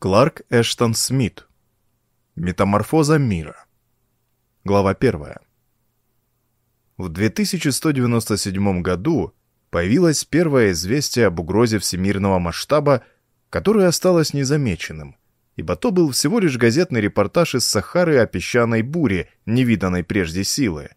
Кларк Эштон Смит. Метаморфоза мира. Глава 1. В 2197 году появилось первое известие об угрозе всемирного масштаба, которое осталось незамеченным, ибо то был всего лишь газетный репортаж из Сахары о песчаной буре, невиданной прежде силы.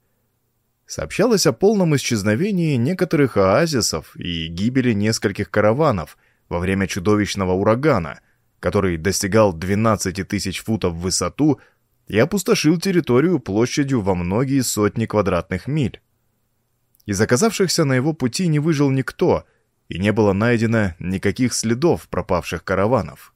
Сообщалось о полном исчезновении некоторых оазисов и гибели нескольких караванов во время чудовищного урагана – который достигал 12 тысяч футов в высоту и опустошил территорию площадью во многие сотни квадратных миль. Из оказавшихся на его пути не выжил никто, и не было найдено никаких следов пропавших караванов.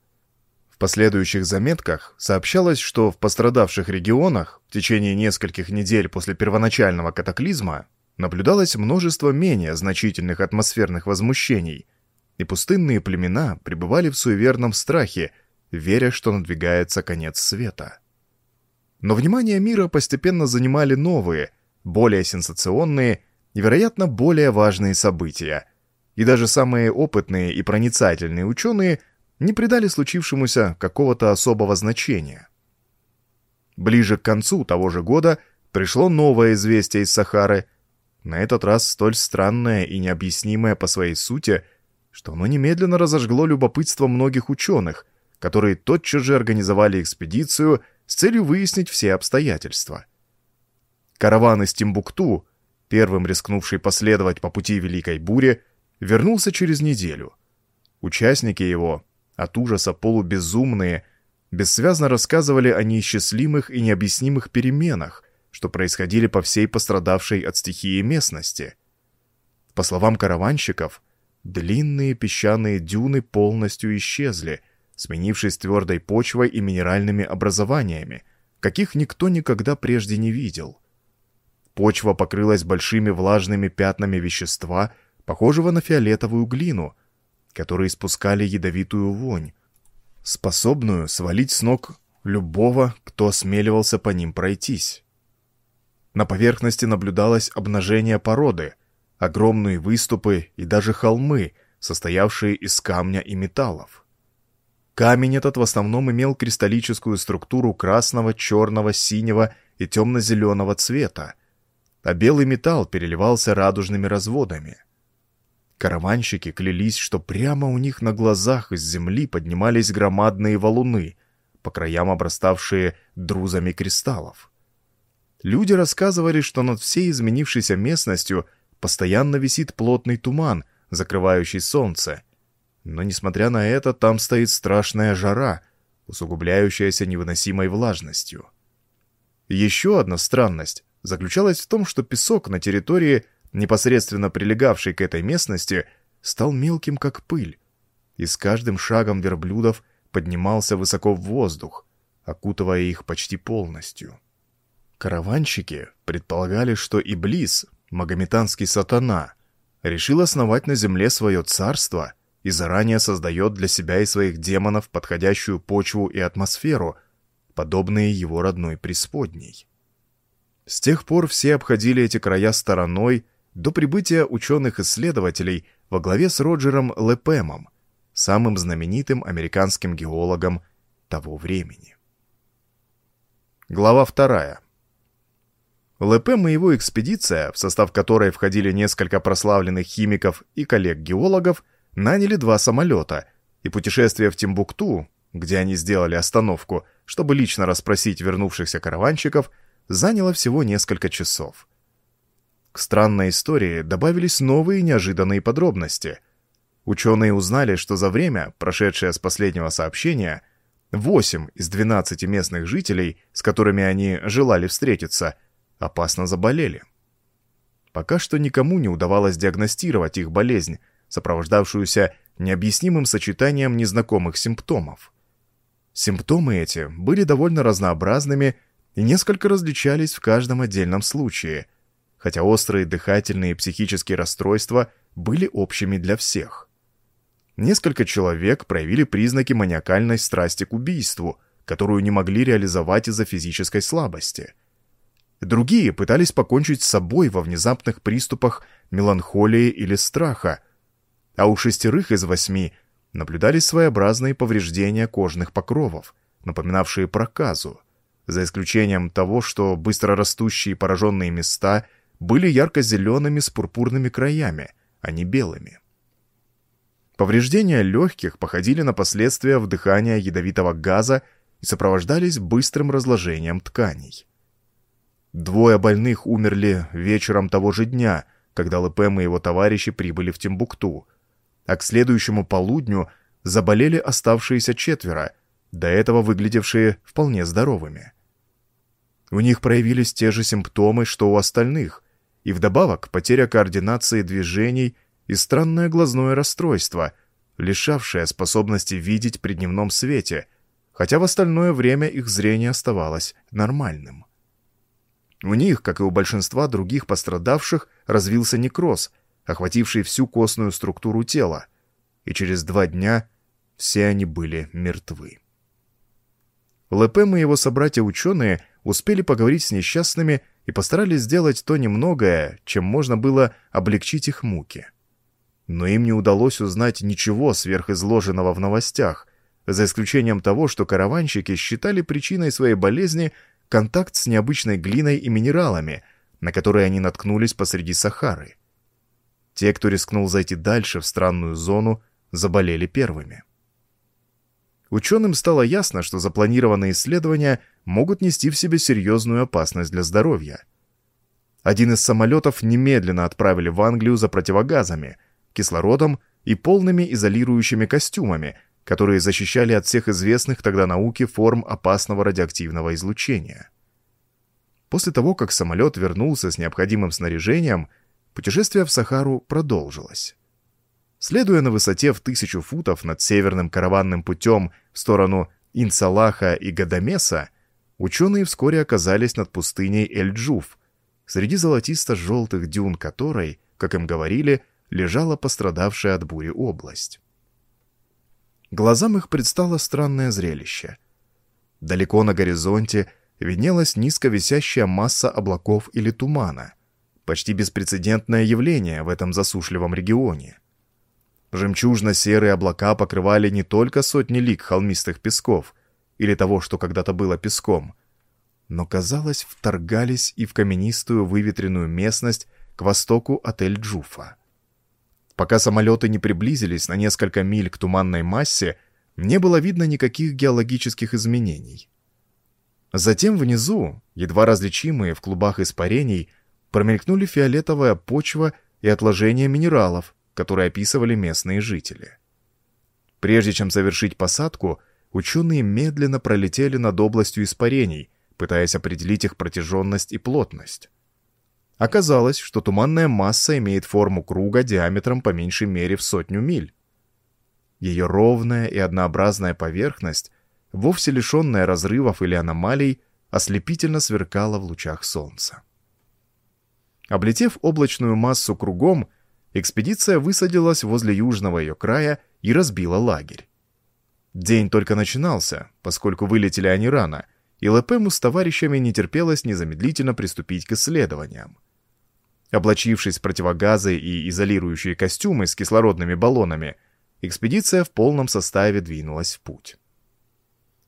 В последующих заметках сообщалось, что в пострадавших регионах в течение нескольких недель после первоначального катаклизма наблюдалось множество менее значительных атмосферных возмущений – и пустынные племена пребывали в суеверном страхе, веря, что надвигается конец света. Но внимание мира постепенно занимали новые, более сенсационные и, вероятно, более важные события, и даже самые опытные и проницательные ученые не придали случившемуся какого-то особого значения. Ближе к концу того же года пришло новое известие из Сахары, на этот раз столь странное и необъяснимое по своей сути – что оно немедленно разожгло любопытство многих ученых, которые тотчас же организовали экспедицию с целью выяснить все обстоятельства. Караван из Тимбукту, первым рискнувший последовать по пути Великой Бури, вернулся через неделю. Участники его, от ужаса полубезумные, бессвязно рассказывали о неисчислимых и необъяснимых переменах, что происходили по всей пострадавшей от стихии местности. По словам караванщиков, Длинные песчаные дюны полностью исчезли, сменившись твердой почвой и минеральными образованиями, каких никто никогда прежде не видел. Почва покрылась большими влажными пятнами вещества, похожего на фиолетовую глину, которые испускали ядовитую вонь, способную свалить с ног любого, кто осмеливался по ним пройтись. На поверхности наблюдалось обнажение породы — огромные выступы и даже холмы, состоявшие из камня и металлов. Камень этот в основном имел кристаллическую структуру красного, черного, синего и темно-зеленого цвета, а белый металл переливался радужными разводами. Караванщики клялись, что прямо у них на глазах из земли поднимались громадные валуны, по краям обраставшие друзами кристаллов. Люди рассказывали, что над всей изменившейся местностью постоянно висит плотный туман, закрывающий солнце. Но, несмотря на это, там стоит страшная жара, усугубляющаяся невыносимой влажностью. Еще одна странность заключалась в том, что песок на территории, непосредственно прилегавшей к этой местности, стал мелким, как пыль, и с каждым шагом верблюдов поднимался высоко в воздух, окутывая их почти полностью. Караванщики предполагали, что Иблис магометанский сатана, решил основать на земле свое царство и заранее создает для себя и своих демонов подходящую почву и атмосферу, подобные его родной преисподней. С тех пор все обходили эти края стороной до прибытия ученых-исследователей во главе с Роджером Лепемом, самым знаменитым американским геологом того времени. Глава вторая. ЛПМ и его экспедиция, в состав которой входили несколько прославленных химиков и коллег-геологов, наняли два самолета, и путешествие в Тимбукту, где они сделали остановку, чтобы лично расспросить вернувшихся караванщиков, заняло всего несколько часов. К странной истории добавились новые неожиданные подробности. Ученые узнали, что за время, прошедшее с последнего сообщения, 8 из 12 местных жителей, с которыми они желали встретиться – опасно заболели. Пока что никому не удавалось диагностировать их болезнь, сопровождавшуюся необъяснимым сочетанием незнакомых симптомов. Симптомы эти были довольно разнообразными и несколько различались в каждом отдельном случае, хотя острые дыхательные и психические расстройства были общими для всех. Несколько человек проявили признаки маниакальной страсти к убийству, которую не могли реализовать из-за физической слабости – Другие пытались покончить с собой во внезапных приступах меланхолии или страха, а у шестерых из восьми наблюдались своеобразные повреждения кожных покровов, напоминавшие проказу, за исключением того, что быстрорастущие пораженные места были ярко-зелеными с пурпурными краями, а не белыми. Повреждения легких походили на последствия вдыхания ядовитого газа и сопровождались быстрым разложением тканей. Двое больных умерли вечером того же дня, когда Лепем и его товарищи прибыли в Тимбукту, а к следующему полудню заболели оставшиеся четверо, до этого выглядевшие вполне здоровыми. У них проявились те же симптомы, что у остальных, и вдобавок потеря координации движений и странное глазное расстройство, лишавшее способности видеть при дневном свете, хотя в остальное время их зрение оставалось нормальным. У них, как и у большинства других пострадавших, развился некроз, охвативший всю костную структуру тела, и через два дня все они были мертвы. Лепем и его собратья-ученые успели поговорить с несчастными и постарались сделать то немногое, чем можно было облегчить их муки. Но им не удалось узнать ничего сверхизложенного в новостях, за исключением того, что караванщики считали причиной своей болезни контакт с необычной глиной и минералами, на которые они наткнулись посреди Сахары. Те, кто рискнул зайти дальше в странную зону, заболели первыми. Ученым стало ясно, что запланированные исследования могут нести в себе серьезную опасность для здоровья. Один из самолетов немедленно отправили в Англию за противогазами, кислородом и полными изолирующими костюмами, которые защищали от всех известных тогда науке форм опасного радиоактивного излучения. После того, как самолет вернулся с необходимым снаряжением, путешествие в Сахару продолжилось. Следуя на высоте в тысячу футов над северным караванным путем в сторону Инсалаха и Гадамеса, ученые вскоре оказались над пустыней Эль-Джуф, среди золотисто-желтых дюн которой, как им говорили, лежала пострадавшая от бури область. Глазам их предстало странное зрелище. Далеко на горизонте виднелась низко висящая масса облаков или тумана, почти беспрецедентное явление в этом засушливом регионе. Жемчужно-серые облака покрывали не только сотни лик холмистых песков или того, что когда-то было песком, но, казалось, вторгались и в каменистую выветренную местность к востоку от Эль-Джуфа. Пока самолеты не приблизились на несколько миль к туманной массе, не было видно никаких геологических изменений. Затем внизу, едва различимые в клубах испарений, промелькнули фиолетовая почва и отложения минералов, которые описывали местные жители. Прежде чем совершить посадку, ученые медленно пролетели над областью испарений, пытаясь определить их протяженность и плотность. Оказалось, что туманная масса имеет форму круга диаметром по меньшей мере в сотню миль. Ее ровная и однообразная поверхность, вовсе лишенная разрывов или аномалий, ослепительно сверкала в лучах солнца. Облетев облачную массу кругом, экспедиция высадилась возле южного ее края и разбила лагерь. День только начинался, поскольку вылетели они рано, и Лепему с товарищами не терпелось незамедлительно приступить к исследованиям. Облачившись в противогазы и изолирующие костюмы с кислородными баллонами, экспедиция в полном составе двинулась в путь.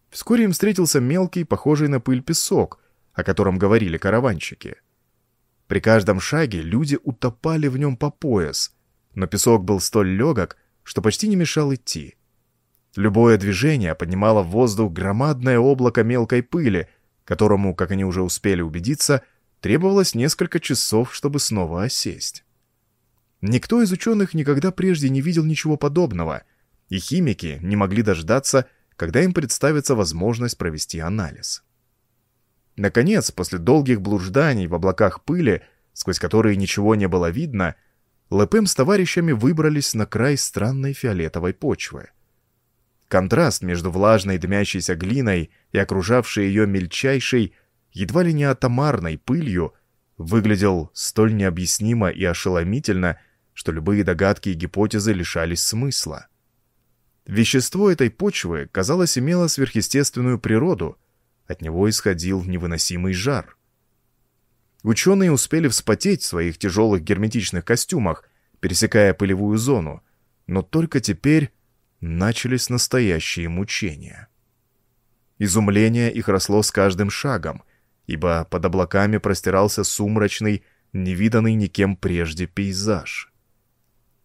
Вскоре им встретился мелкий, похожий на пыль песок, о котором говорили караванщики — при каждом шаге люди утопали в нем по пояс, но песок был столь легок, что почти не мешал идти. Любое движение поднимало в воздух громадное облако мелкой пыли, которому, как они уже успели убедиться, требовалось несколько часов, чтобы снова осесть. Никто из ученых никогда прежде не видел ничего подобного, и химики не могли дождаться, когда им представится возможность провести анализ. Наконец, после долгих блужданий в облаках пыли, сквозь которые ничего не было видно, Лепем с товарищами выбрались на край странной фиолетовой почвы. Контраст между влажной дымящейся глиной и окружавшей ее мельчайшей, едва ли не атомарной пылью, выглядел столь необъяснимо и ошеломительно, что любые догадки и гипотезы лишались смысла. Вещество этой почвы, казалось, имело сверхъестественную природу — от него исходил невыносимый жар. Ученые успели вспотеть в своих тяжелых герметичных костюмах, пересекая пылевую зону, но только теперь начались настоящие мучения. Изумление их росло с каждым шагом, ибо под облаками простирался сумрачный, невиданный никем прежде пейзаж.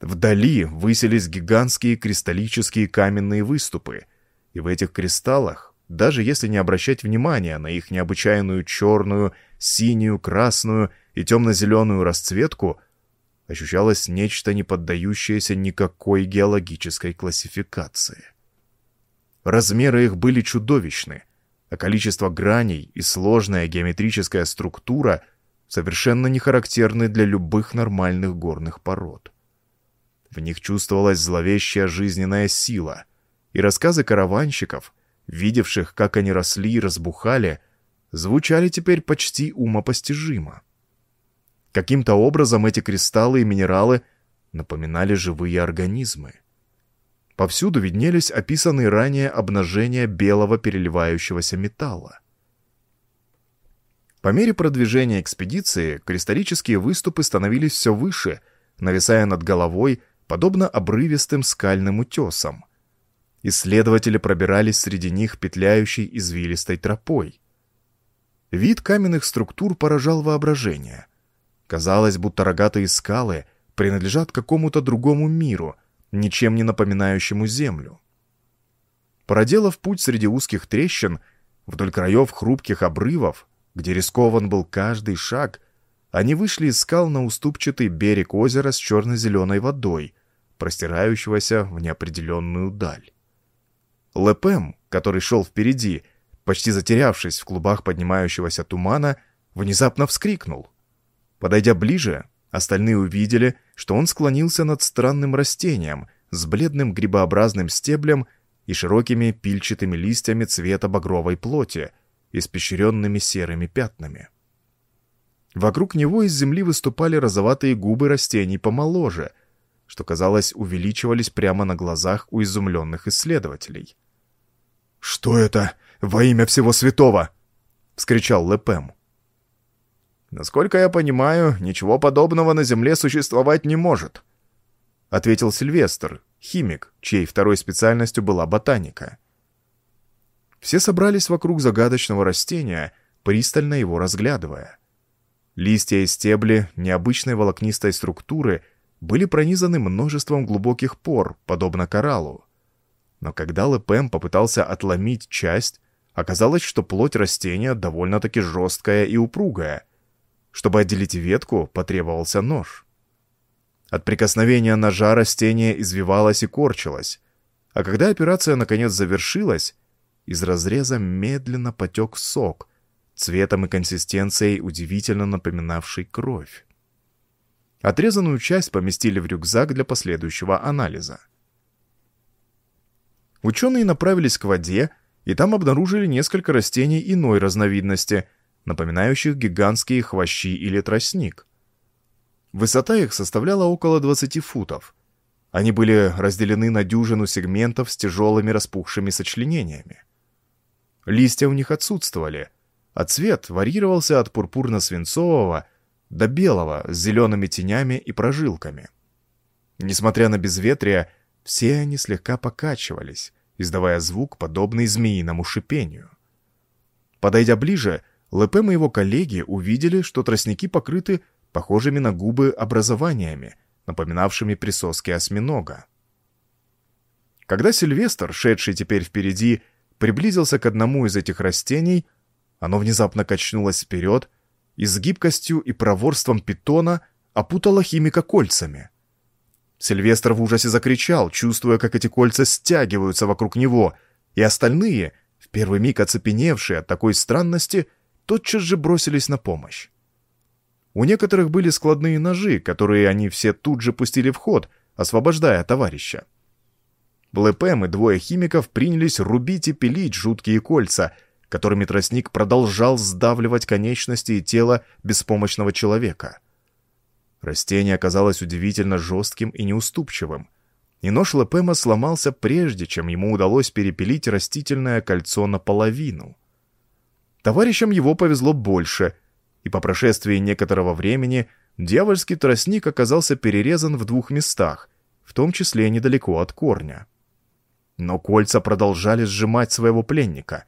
Вдали высились гигантские кристаллические каменные выступы, и в этих кристаллах, даже если не обращать внимания на их необычайную черную, синюю, красную и темно-зеленую расцветку, ощущалось нечто, не поддающееся никакой геологической классификации. Размеры их были чудовищны, а количество граней и сложная геометрическая структура совершенно не характерны для любых нормальных горных пород. В них чувствовалась зловещая жизненная сила, и рассказы караванщиков, видевших, как они росли и разбухали, звучали теперь почти умопостижимо. Каким-то образом эти кристаллы и минералы напоминали живые организмы. Повсюду виднелись описанные ранее обнажения белого переливающегося металла. По мере продвижения экспедиции кристаллические выступы становились все выше, нависая над головой, подобно обрывистым скальным утесам. Исследователи пробирались среди них петляющей извилистой тропой. Вид каменных структур поражал воображение. Казалось, будто рогатые скалы принадлежат какому-то другому миру, ничем не напоминающему землю. Проделав путь среди узких трещин, вдоль краев хрупких обрывов, где рискован был каждый шаг, они вышли из скал на уступчатый берег озера с черно-зеленой водой, простирающегося в неопределенную даль. Лепем, который шел впереди, почти затерявшись в клубах поднимающегося тумана, внезапно вскрикнул. Подойдя ближе, Остальные увидели, что он склонился над странным растением с бледным грибообразным стеблем и широкими пильчатыми листьями цвета багровой плоти, испещренными серыми пятнами. Вокруг него из земли выступали розоватые губы растений помоложе, что, казалось, увеличивались прямо на глазах у изумленных исследователей. «Что это? Во имя всего святого!» — вскричал Лепем. «Насколько я понимаю, ничего подобного на Земле существовать не может», — ответил Сильвестр, химик, чьей второй специальностью была ботаника. Все собрались вокруг загадочного растения, пристально его разглядывая. Листья и стебли необычной волокнистой структуры были пронизаны множеством глубоких пор, подобно кораллу. Но когда Лепем попытался отломить часть, оказалось, что плоть растения довольно-таки жесткая и упругая — чтобы отделить ветку, потребовался нож. От прикосновения ножа растение извивалось и корчилось, а когда операция наконец завершилась, из разреза медленно потек сок, цветом и консистенцией удивительно напоминавший кровь. Отрезанную часть поместили в рюкзак для последующего анализа. Ученые направились к воде, и там обнаружили несколько растений иной разновидности – напоминающих гигантские хвощи или тростник. Высота их составляла около 20 футов. Они были разделены на дюжину сегментов с тяжелыми распухшими сочленениями. Листья у них отсутствовали, а цвет варьировался от пурпурно-свинцового до белого с зелеными тенями и прожилками. Несмотря на безветрие, все они слегка покачивались, издавая звук, подобный змеиному шипению. Подойдя ближе, Лепем и его коллеги увидели, что тростники покрыты похожими на губы образованиями, напоминавшими присоски осьминога. Когда Сильвестр, шедший теперь впереди, приблизился к одному из этих растений, оно внезапно качнулось вперед и с гибкостью и проворством питона опутало химика кольцами. Сильвестр в ужасе закричал, чувствуя, как эти кольца стягиваются вокруг него, и остальные, в первый миг оцепеневшие от такой странности, — тотчас же бросились на помощь. У некоторых были складные ножи, которые они все тут же пустили в ход, освобождая товарища. БЛПМ и двое химиков принялись рубить и пилить жуткие кольца, которыми тростник продолжал сдавливать конечности и тело беспомощного человека. Растение оказалось удивительно жестким и неуступчивым, и нож Лепема сломался прежде, чем ему удалось перепилить растительное кольцо наполовину. Товарищам его повезло больше, и по прошествии некоторого времени дьявольский тростник оказался перерезан в двух местах, в том числе недалеко от корня. но кольца продолжали сжимать своего пленника,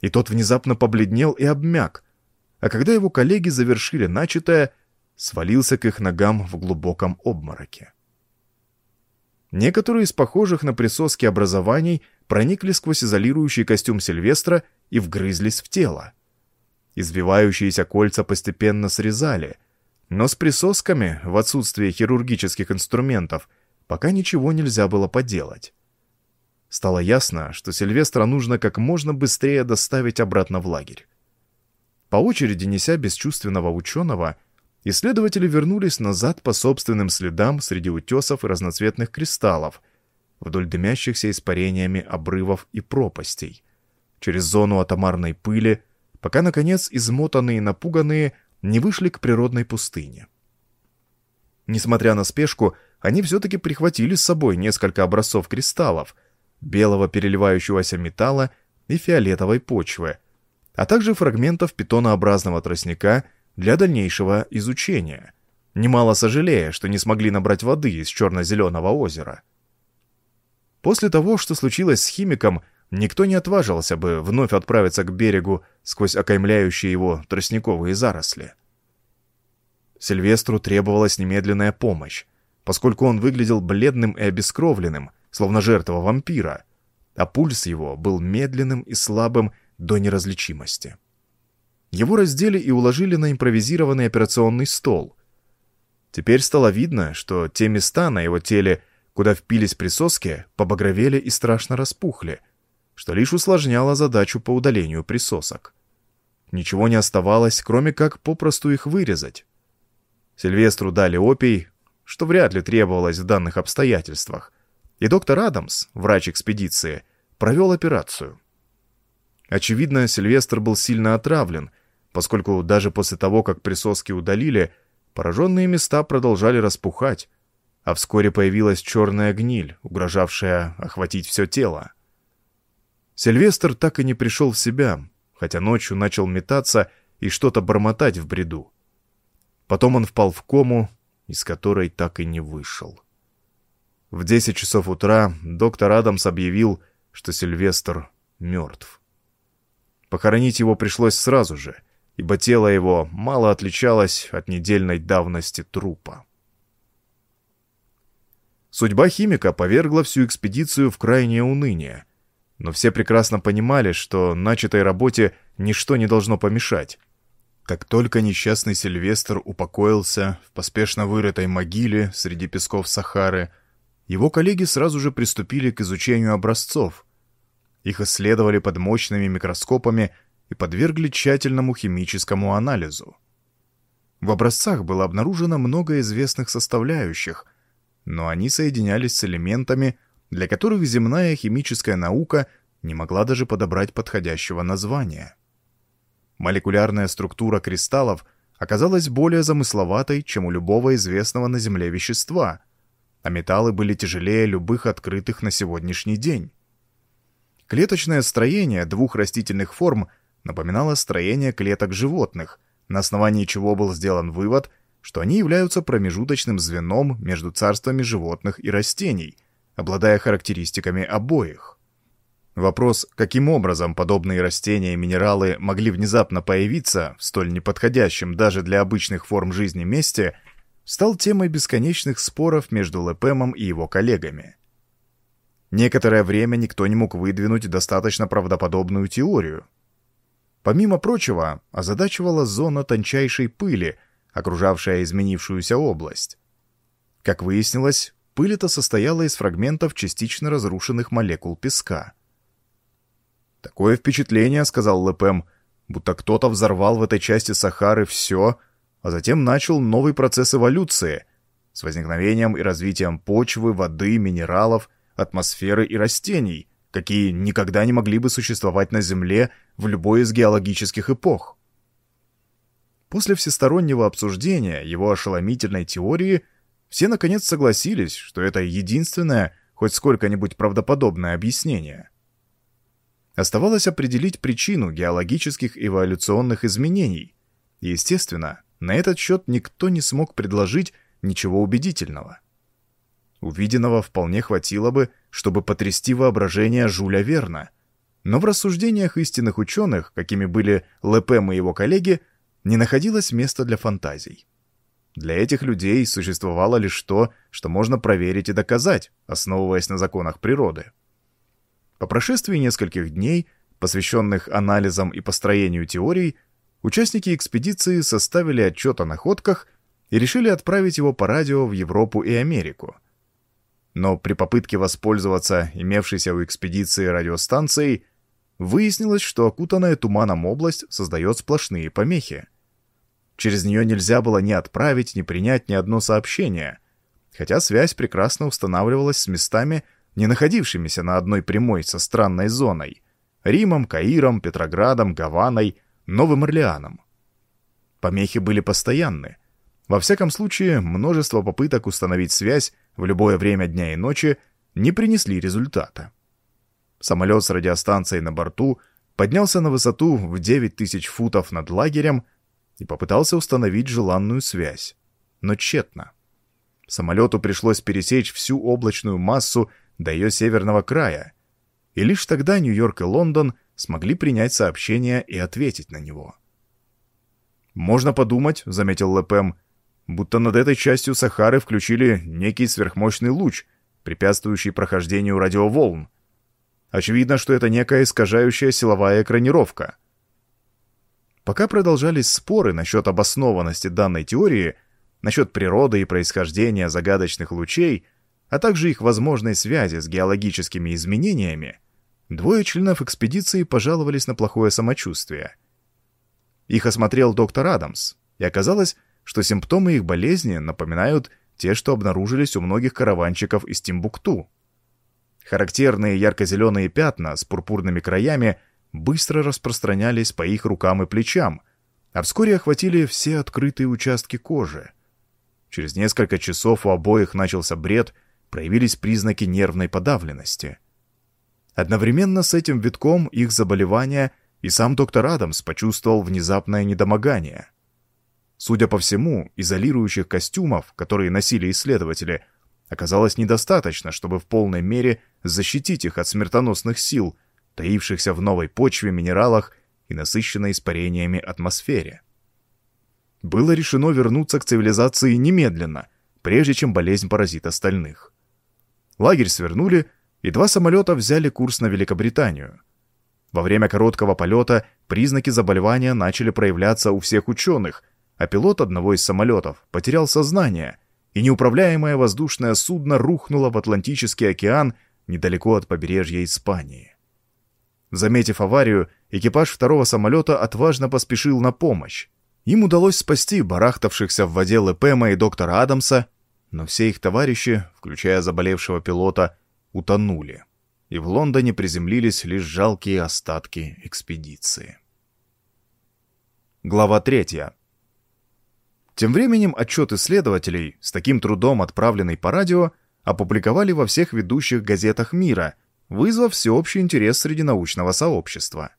и тот внезапно побледнел и обмяк, а когда его коллеги завершили начатое, свалился к их ногам в глубоком обмороке. Некоторые из похожих на присоски образований проникли сквозь изолирующий костюм Сильвестра и вгрызлись в тело. Избивающиеся кольца постепенно срезали, но с присосками, в отсутствие хирургических инструментов, пока ничего нельзя было поделать. Стало ясно, что Сильвестра нужно как можно быстрее доставить обратно в лагерь. По очереди неся бесчувственного ученого, исследователи вернулись назад по собственным следам среди утесов и разноцветных кристаллов, вдоль дымящихся испарениями обрывов и пропастей, через зону атомарной пыли, пока, наконец, измотанные и напуганные не вышли к природной пустыне. Несмотря на спешку, они все-таки прихватили с собой несколько образцов кристаллов, белого переливающегося металла и фиолетовой почвы, а также фрагментов питонообразного тростника для дальнейшего изучения, немало сожалея, что не смогли набрать воды из черно-зеленого озера. После того, что случилось с химиком, никто не отважился бы вновь отправиться к берегу сквозь окаймляющие его тростниковые заросли. Сильвестру требовалась немедленная помощь, поскольку он выглядел бледным и обескровленным, словно жертва вампира, а пульс его был медленным и слабым до неразличимости. Его раздели и уложили на импровизированный операционный стол. Теперь стало видно, что те места на его теле, куда впились присоски, побагровели и страшно распухли, что лишь усложняло задачу по удалению присосок. Ничего не оставалось, кроме как попросту их вырезать. Сильвестру дали опий, что вряд ли требовалось в данных обстоятельствах, и доктор Адамс, врач экспедиции, провел операцию. Очевидно, Сильвестр был сильно отравлен, поскольку даже после того, как присоски удалили, пораженные места продолжали распухать, а вскоре появилась черная гниль, угрожавшая охватить все тело. Сильвестр так и не пришел в себя, хотя ночью начал метаться и что-то бормотать в бреду. Потом он впал в кому, из которой так и не вышел. В 10 часов утра доктор Адамс объявил, что Сильвестр мертв. Похоронить его пришлось сразу же, ибо тело его мало отличалось от недельной давности трупа. Судьба химика повергла всю экспедицию в крайнее уныние, но все прекрасно понимали, что начатой работе ничто не должно помешать. Как только несчастный Сильвестр упокоился в поспешно вырытой могиле среди песков Сахары, его коллеги сразу же приступили к изучению образцов, их исследовали под мощными микроскопами и подвергли тщательному химическому анализу. В образцах было обнаружено много известных составляющих, но они соединялись с элементами, для которых земная химическая наука не могла даже подобрать подходящего названия. Молекулярная структура кристаллов оказалась более замысловатой, чем у любого известного на Земле вещества, а металлы были тяжелее любых открытых на сегодняшний день. Клеточное строение двух растительных форм напоминало строение клеток животных, на основании чего был сделан вывод, что они являются промежуточным звеном между царствами животных и растений, обладая характеристиками обоих. Вопрос, каким образом подобные растения и минералы могли внезапно появиться в столь неподходящем даже для обычных форм жизни месте, стал темой бесконечных споров между Лепемом и его коллегами. Некоторое время никто не мог выдвинуть достаточно правдоподобную теорию. Помимо прочего, озадачивала зона тончайшей пыли, окружавшая изменившуюся область. Как выяснилось, пыль эта состояла из фрагментов частично разрушенных молекул песка. «Такое впечатление», — сказал Лепем, будто кто-то взорвал в этой части Сахары все, а затем начал новый процесс эволюции с возникновением и развитием почвы, воды, минералов — атмосферы и растений, какие никогда не могли бы существовать на Земле в любой из геологических эпох. После всестороннего обсуждения его ошеломительной теории все наконец согласились, что это единственное, хоть сколько-нибудь правдоподобное объяснение. Оставалось определить причину геологических эволюционных изменений, и, естественно, на этот счет никто не смог предложить ничего убедительного. увиденного вполне хватило бы, чтобы потрясти воображение Жуля Верна. Но в рассуждениях истинных ученых, какими были Лепем и его коллеги, не находилось места для фантазий. Для этих людей существовало лишь то, что можно проверить и доказать, основываясь на законах природы. По прошествии нескольких дней, посвященных анализам и построению теорий, участники экспедиции составили отчет о находках и решили отправить его по радио в Европу и Америку. Но при попытке воспользоваться имевшейся у экспедиции радиостанцией, выяснилось, что окутанная туманом область создает сплошные помехи. Через нее нельзя было ни отправить, ни принять ни одно сообщение, хотя связь прекрасно устанавливалась с местами, не находившимися на одной прямой со странной зоной — Римом, Каиром, Петроградом, Гаваной, Новым Орлеаном. Помехи были постоянны. Во всяком случае, множество попыток установить связь в любое время дня и ночи не принесли результата. Самолет с радиостанцией на борту поднялся на высоту в 9000 футов над лагерем и попытался установить желанную связь, но тщетно. Самолету пришлось пересечь всю облачную массу до ее северного края, и лишь тогда Нью-Йорк и Лондон смогли принять сообщение и ответить на него. «Можно подумать», — заметил Лепем, будто над этой частью Сахары включили некий сверхмощный луч, препятствующий прохождению радиоволн. Очевидно, что это некая искажающая силовая экранировка. Пока продолжались споры насчет обоснованности данной теории, насчет природы и происхождения загадочных лучей, а также их возможной связи с геологическими изменениями, двое членов экспедиции пожаловались на плохое самочувствие. Их осмотрел доктор Адамс, и оказалось, что симптомы их болезни напоминают те, что обнаружились у многих караванчиков из Тимбукту. Характерные ярко-зеленые пятна с пурпурными краями – быстро распространялись по их рукам и плечам, а вскоре охватили все открытые участки кожи. Через несколько часов у обоих начался бред, проявились признаки нервной подавленности. Одновременно с этим витком их заболевания и сам доктор Адамс почувствовал внезапное недомогание. Судя по всему, изолирующих костюмов, которые носили исследователи, оказалось недостаточно, чтобы в полной мере защитить их от смертоносных сил – таившихся в новой почве, минералах и насыщенной испарениями атмосфере. Было решено вернуться к цивилизации немедленно, прежде чем болезнь поразит остальных. Лагерь свернули, и два самолета взяли курс на Великобританию. Во время короткого полета признаки заболевания начали проявляться у всех ученых, а пилот одного из самолетов потерял сознание, и неуправляемое воздушное судно рухнуло в Атлантический океан недалеко от побережья Испании. Заметив аварию, экипаж второго самолета отважно поспешил на помощь. Им удалось спасти барахтавшихся в воде Лепема и доктора Адамса, но все их товарищи, включая заболевшего пилота, утонули, и в Лондоне приземлились лишь жалкие остатки экспедиции. Глава третья. Тем временем отчет исследователей, с таким трудом отправленный по радио, опубликовали во всех ведущих газетах мира – вызвав всеобщий интерес среди научного сообщества.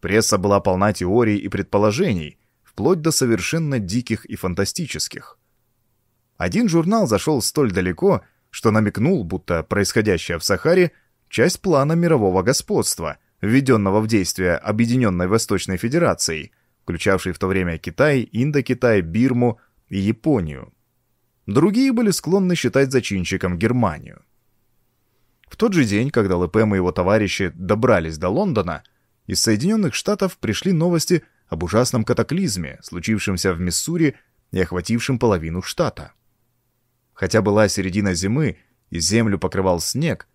Пресса была полна теорий и предположений, вплоть до совершенно диких и фантастических. Один журнал зашел столь далеко, что намекнул, будто происходящее в Сахаре – часть плана мирового господства, введенного в действие Объединенной Восточной Федерацией, включавшей в то время Китай, Индокитай, Бирму и Японию. Другие были склонны считать зачинщиком Германию. В тот же день, когда ЛПМ и его товарищи добрались до Лондона, из Соединенных Штатов пришли новости об ужасном катаклизме, случившемся в Миссури и охватившем половину штата. Хотя была середина зимы и землю покрывал снег,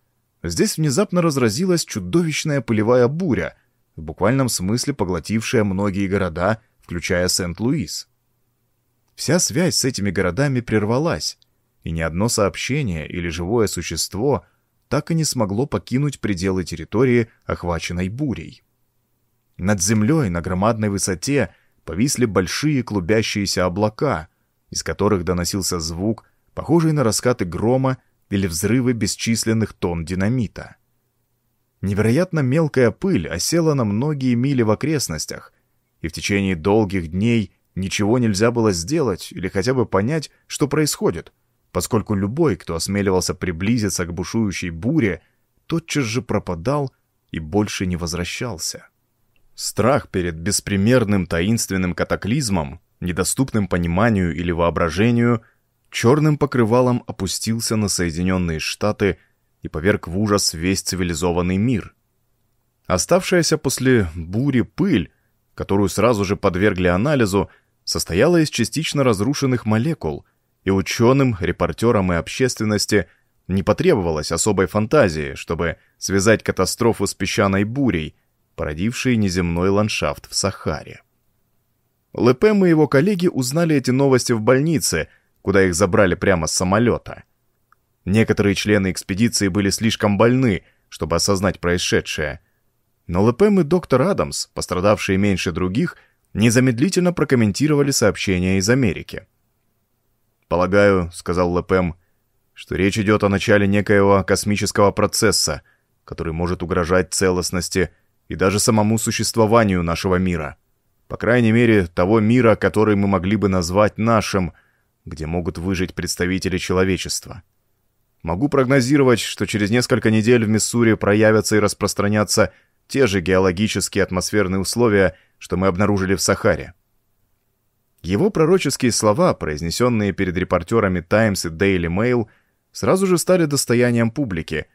здесь внезапно разразилась чудовищная пылевая буря, в буквальном смысле поглотившая многие города, включая Сент-Луис. Вся связь с этими городами прервалась, и ни одно сообщение или живое существо так и не смогло покинуть пределы территории, охваченной бурей. Над землей на громадной высоте повисли большие клубящиеся облака, из которых доносился звук, похожий на раскаты грома или взрывы бесчисленных тонн динамита. Невероятно мелкая пыль осела на многие мили в окрестностях, и в течение долгих дней ничего нельзя было сделать или хотя бы понять, что происходит, поскольку любой, кто осмеливался приблизиться к бушующей буре, тотчас же пропадал и больше не возвращался. Страх перед беспримерным таинственным катаклизмом, недоступным пониманию или воображению, черным покрывалом опустился на Соединенные Штаты и поверг в ужас весь цивилизованный мир. Оставшаяся после бури пыль, которую сразу же подвергли анализу, состояла из частично разрушенных молекул, и ученым, репортерам и общественности не потребовалось особой фантазии, чтобы связать катастрофу с песчаной бурей, породившей неземной ландшафт в Сахаре. Лепем и его коллеги узнали эти новости в больнице, куда их забрали прямо с самолета. Некоторые члены экспедиции были слишком больны, чтобы осознать происшедшее. Но Лепем и доктор Адамс, пострадавшие меньше других, незамедлительно прокомментировали сообщения из Америки. «Полагаю», — сказал Лепем, — «что речь идет о начале некоего космического процесса, который может угрожать целостности и даже самому существованию нашего мира. По крайней мере, того мира, который мы могли бы назвать нашим, где могут выжить представители человечества. Могу прогнозировать, что через несколько недель в Миссури проявятся и распространятся те же геологические атмосферные условия, что мы обнаружили в Сахаре. Его пророческие слова, произнесенные перед репортерами Times и Daily Mail, сразу же стали достоянием публики,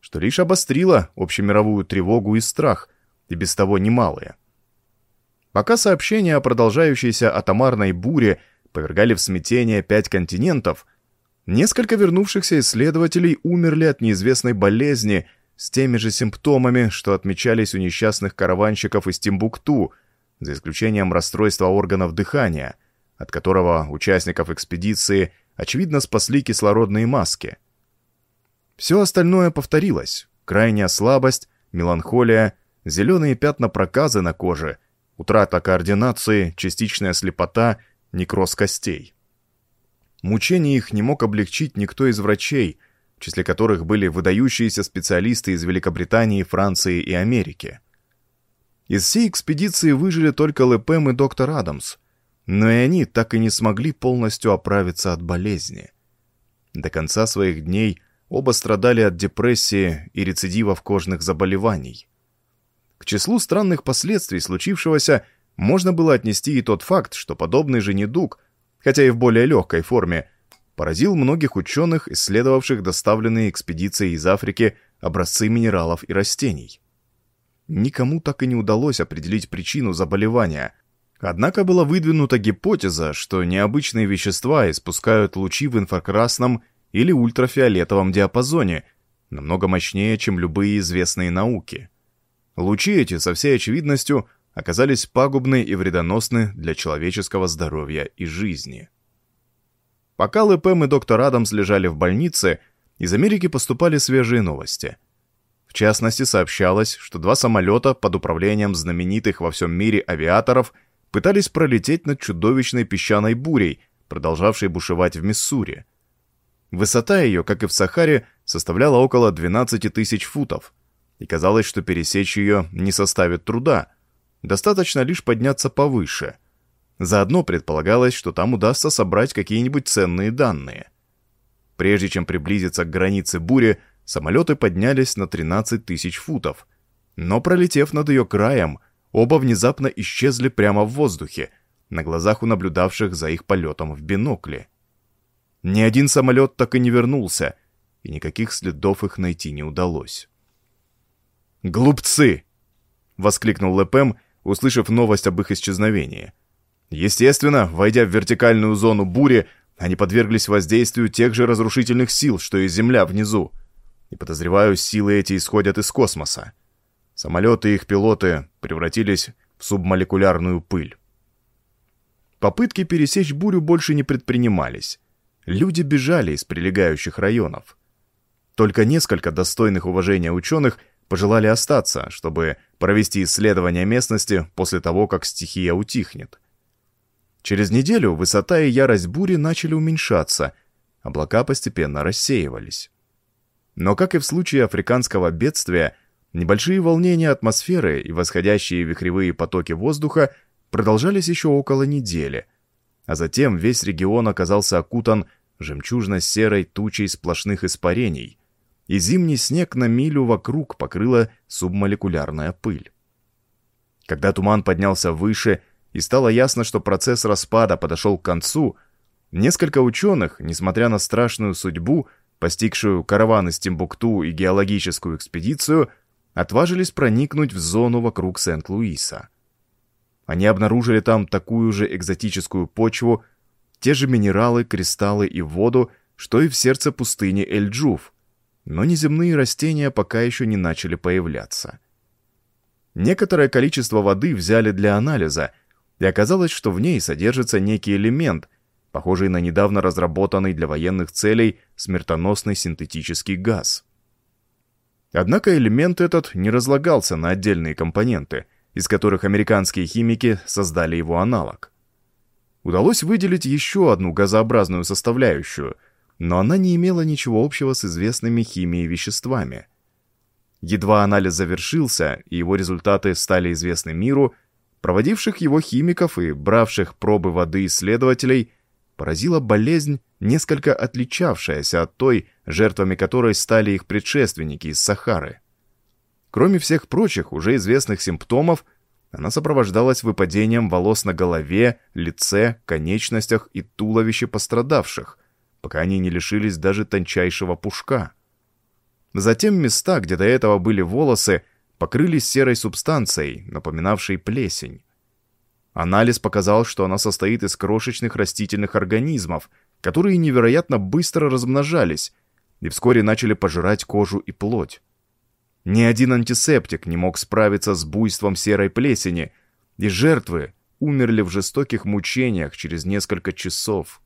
что лишь обострило общемировую тревогу и страх, и без того немалые. Пока сообщения о продолжающейся атомарной буре повергали в смятение пять континентов, несколько вернувшихся исследователей умерли от неизвестной болезни с теми же симптомами, что отмечались у несчастных караванщиков из Тимбукту – за исключением расстройства органов дыхания, от которого участников экспедиции, очевидно, спасли кислородные маски. Все остальное повторилось. Крайняя слабость, меланхолия, зеленые пятна проказы на коже, утрата координации, частичная слепота, некроз костей. Мучения их не мог облегчить никто из врачей, в числе которых были выдающиеся специалисты из Великобритании, Франции и Америки. Из всей экспедиции выжили только Лепем и доктор Адамс, но и они так и не смогли полностью оправиться от болезни. До конца своих дней оба страдали от депрессии и рецидивов кожных заболеваний. К числу странных последствий случившегося можно было отнести и тот факт, что подобный же недуг, хотя и в более легкой форме, поразил многих ученых, исследовавших доставленные экспедицией из Африки образцы минералов и растений. Никому так и не удалось определить причину заболевания. Однако была выдвинута гипотеза, что необычные вещества испускают лучи в инфракрасном или ультрафиолетовом диапазоне, намного мощнее, чем любые известные науки. Лучи эти, со всей очевидностью, оказались пагубны и вредоносны для человеческого здоровья и жизни. Пока ЛПМ и доктор Адамс лежали в больнице, из Америки поступали свежие новости – частности, сообщалось, что два самолета под управлением знаменитых во всем мире авиаторов пытались пролететь над чудовищной песчаной бурей, продолжавшей бушевать в Миссури. Высота ее, как и в Сахаре, составляла около 12 тысяч футов, и казалось, что пересечь ее не составит труда, достаточно лишь подняться повыше. Заодно предполагалось, что там удастся собрать какие-нибудь ценные данные. Прежде чем приблизиться к границе бури, Самолеты поднялись на 13 тысяч футов, но пролетев над ее краем, оба внезапно исчезли прямо в воздухе, на глазах у наблюдавших за их полетом в бинокле. Ни один самолет так и не вернулся, и никаких следов их найти не удалось. «Глупцы!» — воскликнул Лепем, услышав новость об их исчезновении. Естественно, войдя в вертикальную зону бури, они подверглись воздействию тех же разрушительных сил, что и Земля внизу — и подозреваю, силы эти исходят из космоса. Самолеты и их пилоты превратились в субмолекулярную пыль. Попытки пересечь бурю больше не предпринимались. Люди бежали из прилегающих районов. Только несколько достойных уважения ученых пожелали остаться, чтобы провести исследование местности после того, как стихия утихнет. Через неделю высота и ярость бури начали уменьшаться, облака постепенно рассеивались. Но, как и в случае африканского бедствия, небольшие волнения атмосферы и восходящие вихревые потоки воздуха продолжались еще около недели, а затем весь регион оказался окутан жемчужно-серой тучей сплошных испарений, и зимний снег на милю вокруг покрыла субмолекулярная пыль. Когда туман поднялся выше и стало ясно, что процесс распада подошел к концу, несколько ученых, несмотря на страшную судьбу, постигшую караван из Тимбукту и геологическую экспедицию, отважились проникнуть в зону вокруг Сент-Луиса. Они обнаружили там такую же экзотическую почву, те же минералы, кристаллы и воду, что и в сердце пустыни Эль-Джуф, но неземные растения пока еще не начали появляться. Некоторое количество воды взяли для анализа, и оказалось, что в ней содержится некий элемент, похожий на недавно разработанный для военных целей смертоносный синтетический газ. Однако элемент этот не разлагался на отдельные компоненты, из которых американские химики создали его аналог. Удалось выделить еще одну газообразную составляющую, но она не имела ничего общего с известными химией веществами. Едва анализ завершился, и его результаты стали известны миру, проводивших его химиков и бравших пробы воды исследователей поразила болезнь, несколько отличавшаяся от той, жертвами которой стали их предшественники из Сахары. Кроме всех прочих уже известных симптомов, она сопровождалась выпадением волос на голове, лице, конечностях и туловище пострадавших, пока они не лишились даже тончайшего пушка. Затем места, где до этого были волосы, покрылись серой субстанцией, напоминавшей плесень. Анализ показал, что она состоит из крошечных растительных организмов, которые невероятно быстро размножались и вскоре начали пожирать кожу и плоть. Ни один антисептик не мог справиться с буйством серой плесени, и жертвы умерли в жестоких мучениях через несколько часов.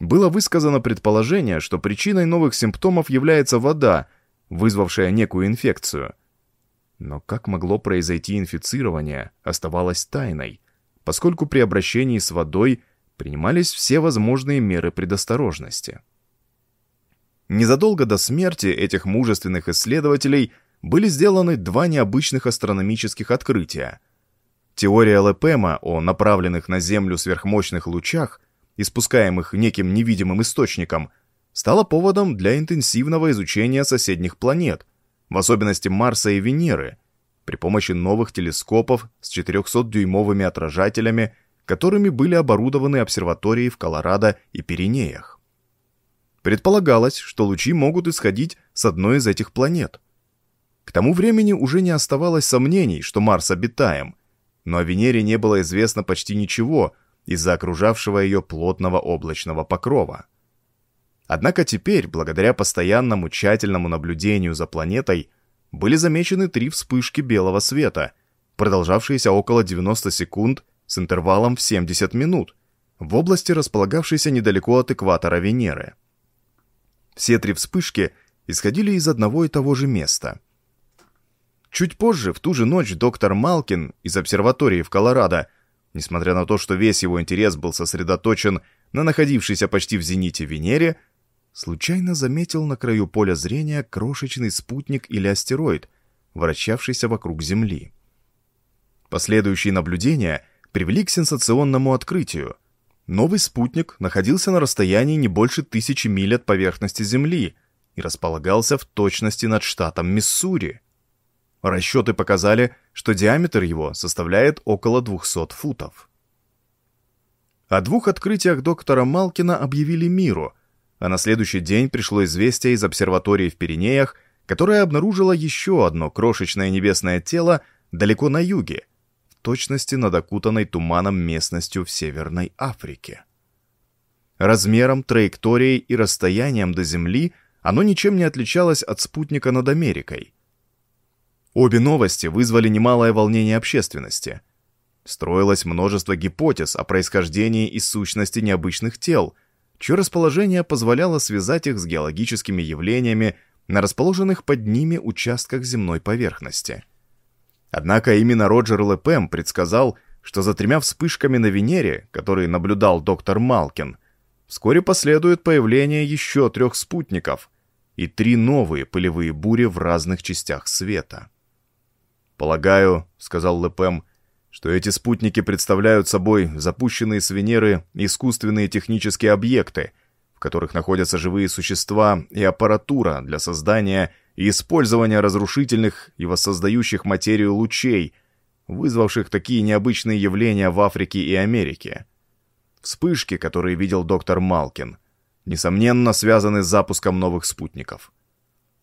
Было высказано предположение, что причиной новых симптомов является вода, вызвавшая некую инфекцию – но как могло произойти инфицирование, оставалось тайной, поскольку при обращении с водой принимались все возможные меры предосторожности. Незадолго до смерти этих мужественных исследователей были сделаны два необычных астрономических открытия. Теория Лепема о направленных на Землю сверхмощных лучах, испускаемых неким невидимым источником, стала поводом для интенсивного изучения соседних планет – в особенности Марса и Венеры, при помощи новых телескопов с 400-дюймовыми отражателями, которыми были оборудованы обсерватории в Колорадо и Пиренеях. Предполагалось, что лучи могут исходить с одной из этих планет. К тому времени уже не оставалось сомнений, что Марс обитаем, но о Венере не было известно почти ничего из-за окружавшего ее плотного облачного покрова. Однако теперь, благодаря постоянному тщательному наблюдению за планетой, были замечены три вспышки белого света, продолжавшиеся около 90 секунд с интервалом в 70 минут, в области, располагавшейся недалеко от экватора Венеры. Все три вспышки исходили из одного и того же места. Чуть позже, в ту же ночь, доктор Малкин из обсерватории в Колорадо, несмотря на то, что весь его интерес был сосредоточен на находившейся почти в зените Венере, случайно заметил на краю поля зрения крошечный спутник или астероид, вращавшийся вокруг Земли. Последующие наблюдения привели к сенсационному открытию. Новый спутник находился на расстоянии не больше тысячи миль от поверхности Земли и располагался в точности над штатом Миссури. Расчеты показали, что диаметр его составляет около 200 футов. О двух открытиях доктора Малкина объявили миру – а на следующий день пришло известие из обсерватории в Пиренеях, которая обнаружила еще одно крошечное небесное тело далеко на юге, в точности над окутанной туманом местностью в Северной Африке. Размером, траекторией и расстоянием до Земли оно ничем не отличалось от спутника над Америкой. Обе новости вызвали немалое волнение общественности. Строилось множество гипотез о происхождении и сущности необычных тел – чье расположение позволяло связать их с геологическими явлениями на расположенных под ними участках земной поверхности. Однако именно Роджер Лепем предсказал, что за тремя вспышками на Венере, которые наблюдал доктор Малкин, вскоре последует появление еще трех спутников и три новые пылевые бури в разных частях света. «Полагаю», — сказал Лепем, — что эти спутники представляют собой запущенные с Венеры искусственные технические объекты, которых находятся живые существа и аппаратура для создания и использования разрушительных и воссоздающих материю лучей, вызвавших такие необычные явления в Африке и Америке. Вспышки, которые видел доктор Малкин, несомненно связаны с запуском новых спутников.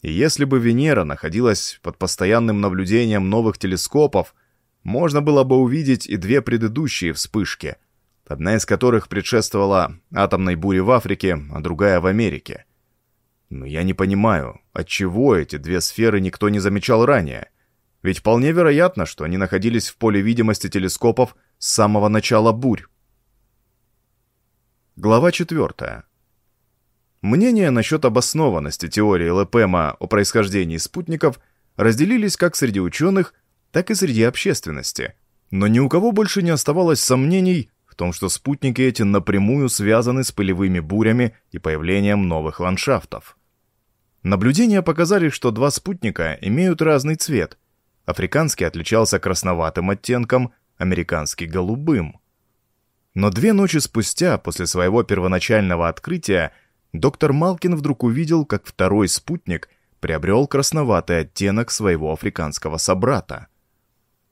И если бы Венера находилась под постоянным наблюдением новых телескопов, можно было бы увидеть и две предыдущие вспышки, одна из которых предшествовала атомной буре в Африке, а другая в Америке. Но я не понимаю, отчего эти две сферы никто не замечал ранее. Ведь вполне вероятно, что они находились в поле видимости телескопов с самого начала бурь. Глава четвертая. Мнения насчет обоснованности теории Лепема о происхождении спутников разделились как среди ученых, так и среди общественности. Но ни у кого больше не оставалось сомнений в том, что спутники эти напрямую связаны с пылевыми бурями и появлением новых ландшафтов. Наблюдения показали, что два спутника имеют разный цвет. Африканский отличался красноватым оттенком, американский — голубым. Но две ночи спустя, после своего первоначального открытия, доктор Малкин вдруг увидел, как второй спутник приобрел красноватый оттенок своего африканского собрата.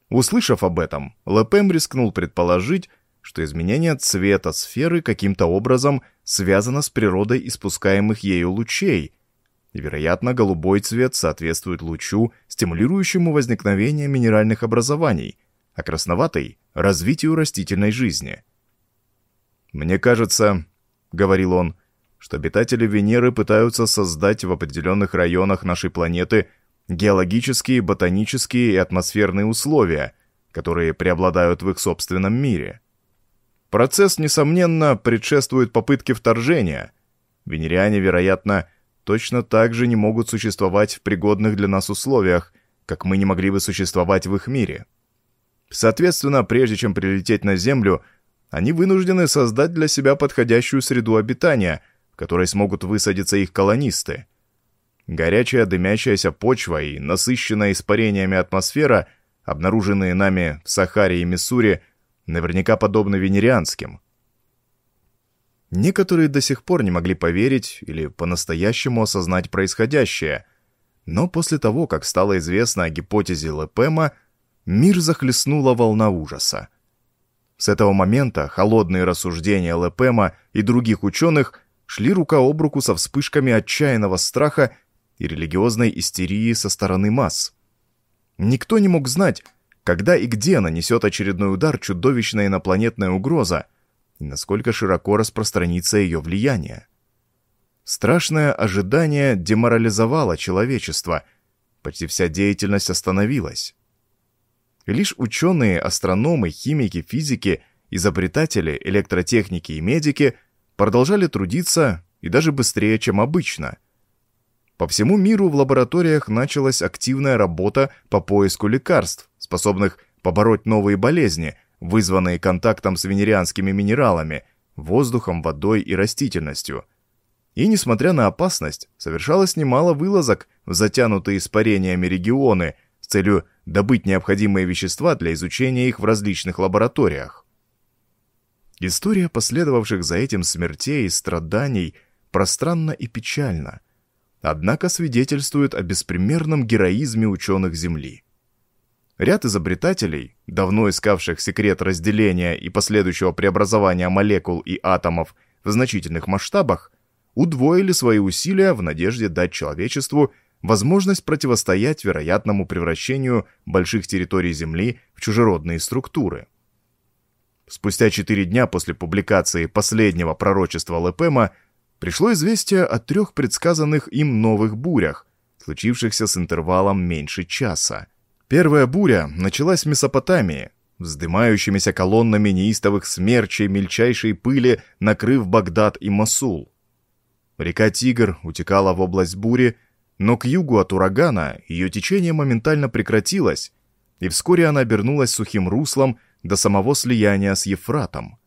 Услышав об этом, Лепем рискнул предположить, что изменение цвета сферы каким-то образом связано с природой испускаемых ею лучей, вероятно, голубой цвет соответствует лучу, стимулирующему возникновение минеральных образований, а красноватый — развитию растительной жизни. «Мне кажется, — говорил он, — что обитатели Венеры пытаются создать в определенных районах нашей планеты геологические, ботанические и атмосферные условия, которые преобладают в их собственном мире. Процесс, несомненно, предшествует попытке вторжения. Венериане, вероятно, точно так же не могут существовать в пригодных для нас условиях, как мы не могли бы существовать в их мире. Соответственно, прежде чем прилететь на Землю, они вынуждены создать для себя подходящую среду обитания – которой смогут высадиться их колонисты. Горячая дымящаяся почва и насыщенная испарениями атмосфера, обнаруженные нами в Сахаре и Миссури, наверняка подобны венерианским. Некоторые до сих пор не могли поверить или по-настоящему осознать происходящее, но после того, как стало известно о гипотезе Лепема, мир захлестнула волна ужаса. С этого момента холодные рассуждения Лепема и других ученых шли рука об руку со вспышками отчаянного страха и религиозной истерии со стороны масс. Никто не мог знать, когда и где нанесет очередной удар чудовищная инопланетная угроза и насколько широко распространится ее влияние. Страшное ожидание деморализовало человечество, почти вся деятельность остановилась. Лишь ученые, астрономы, химики, физики, изобретатели, электротехники и медики – продолжали трудиться и даже быстрее, чем обычно. По всему миру в лабораториях началась активная работа по поиску лекарств, способных побороть новые болезни, вызванные контактом с венерианскими минералами, воздухом, водой и растительностью. И, несмотря на опасность, совершалось немало вылазок в затянутые испарениями регионы с целью добыть необходимые вещества для изучения их в различных лабораториях. История последовавших за этим смертей и страданий пространна и печальна, однако свидетельствует о беспримерном героизме ученых Земли. Ряд изобретателей, давно искавших секрет разделения и последующего преобразования молекул и атомов в значительных масштабах, удвоили свои усилия в надежде дать человечеству возможность противостоять вероятному превращению больших территорий Земли в чужеродные структуры – Спустя четыре дня после публикации последнего пророчества Лепема пришло известие о трех предсказанных им новых бурях, случившихся с интервалом меньше часа. Первая буря началась в Месопотамии, вздымающимися колоннами неистовых смерчей мельчайшей пыли, накрыв Багдад и Мосул. Река Тигр утекала в область бури, но к югу от урагана ее течение моментально прекратилось, и вскоре она обернулась сухим руслом, до самого слияния с Ефратом.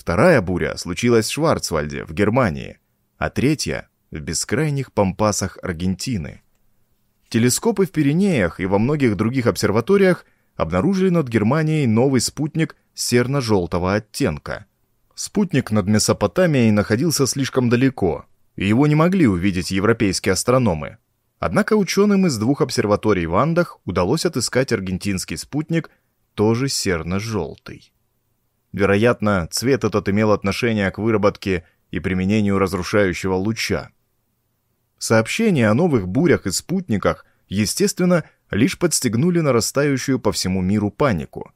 Вторая буря случилась в Шварцвальде, в Германии, а третья — в бескрайних пампасах Аргентины. Телескопы в Пиренеях и во многих других обсерваториях обнаружили над Германией новый спутник серно-желтого оттенка. Спутник над Месопотамией находился слишком далеко, и его не могли увидеть европейские астрономы. Однако ученым из двух обсерваторий в Андах удалось отыскать аргентинский спутник, тоже серно-желтый. Вероятно, цвет этот имел отношение к выработке и применению разрушающего луча. Сообщения о новых бурях и спутниках, естественно, лишь подстегнули нарастающую по всему миру панику.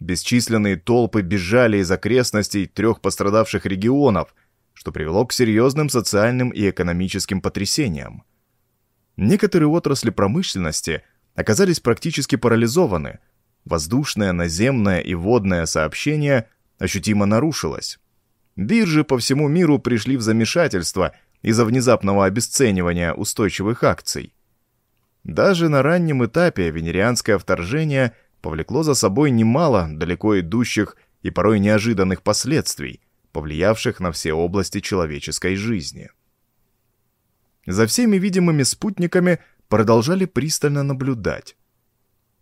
Бесчисленные толпы бежали из окрестностей трех пострадавших регионов, что привело к серьезным социальным и экономическим потрясениям. Некоторые отрасли промышленности оказались практически парализованы, воздушное, наземное и водное сообщение ощутимо нарушилось. Биржи по всему миру пришли в замешательство из-за внезапного обесценивания устойчивых акций. Даже на раннем этапе венерианское вторжение повлекло за собой немало далеко идущих и порой неожиданных последствий, повлиявших на все области человеческой жизни. За всеми видимыми спутниками продолжали пристально наблюдать.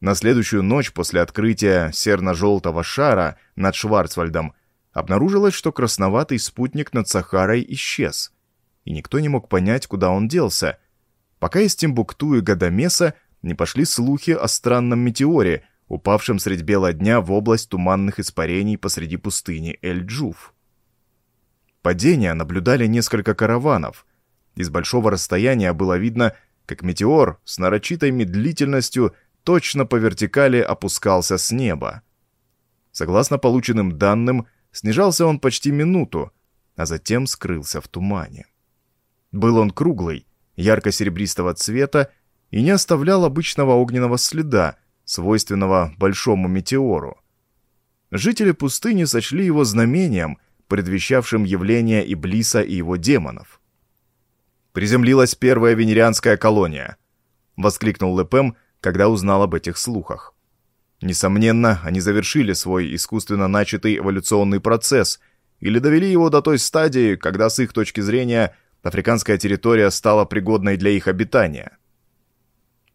На следующую ночь после открытия серно-желтого шара над Шварцвальдом обнаружилось, что красноватый спутник над Сахарой исчез, и никто не мог понять, куда он делся, пока из Тимбукту и Гадамеса не пошли слухи о странном метеоре, упавшем средь бела дня в область туманных испарений посреди пустыни Эль-Джуф. Падение наблюдали несколько караванов. Из большого расстояния было видно, как метеор с нарочитой медлительностью точно по вертикали опускался с неба. Согласно полученным данным, снижался он почти минуту, а затем скрылся в тумане. Был он круглый, ярко-серебристого цвета и не оставлял обычного огненного следа, свойственного большому метеору. Жители пустыни сочли его знамением, предвещавшим явление Иблиса и его демонов. «Приземлилась первая венерианская колония», — воскликнул Лепем, когда узнал об этих слухах. Несомненно, они завершили свой искусственно начатый эволюционный процесс или довели его до той стадии, когда с их точки зрения африканская территория стала пригодной для их обитания.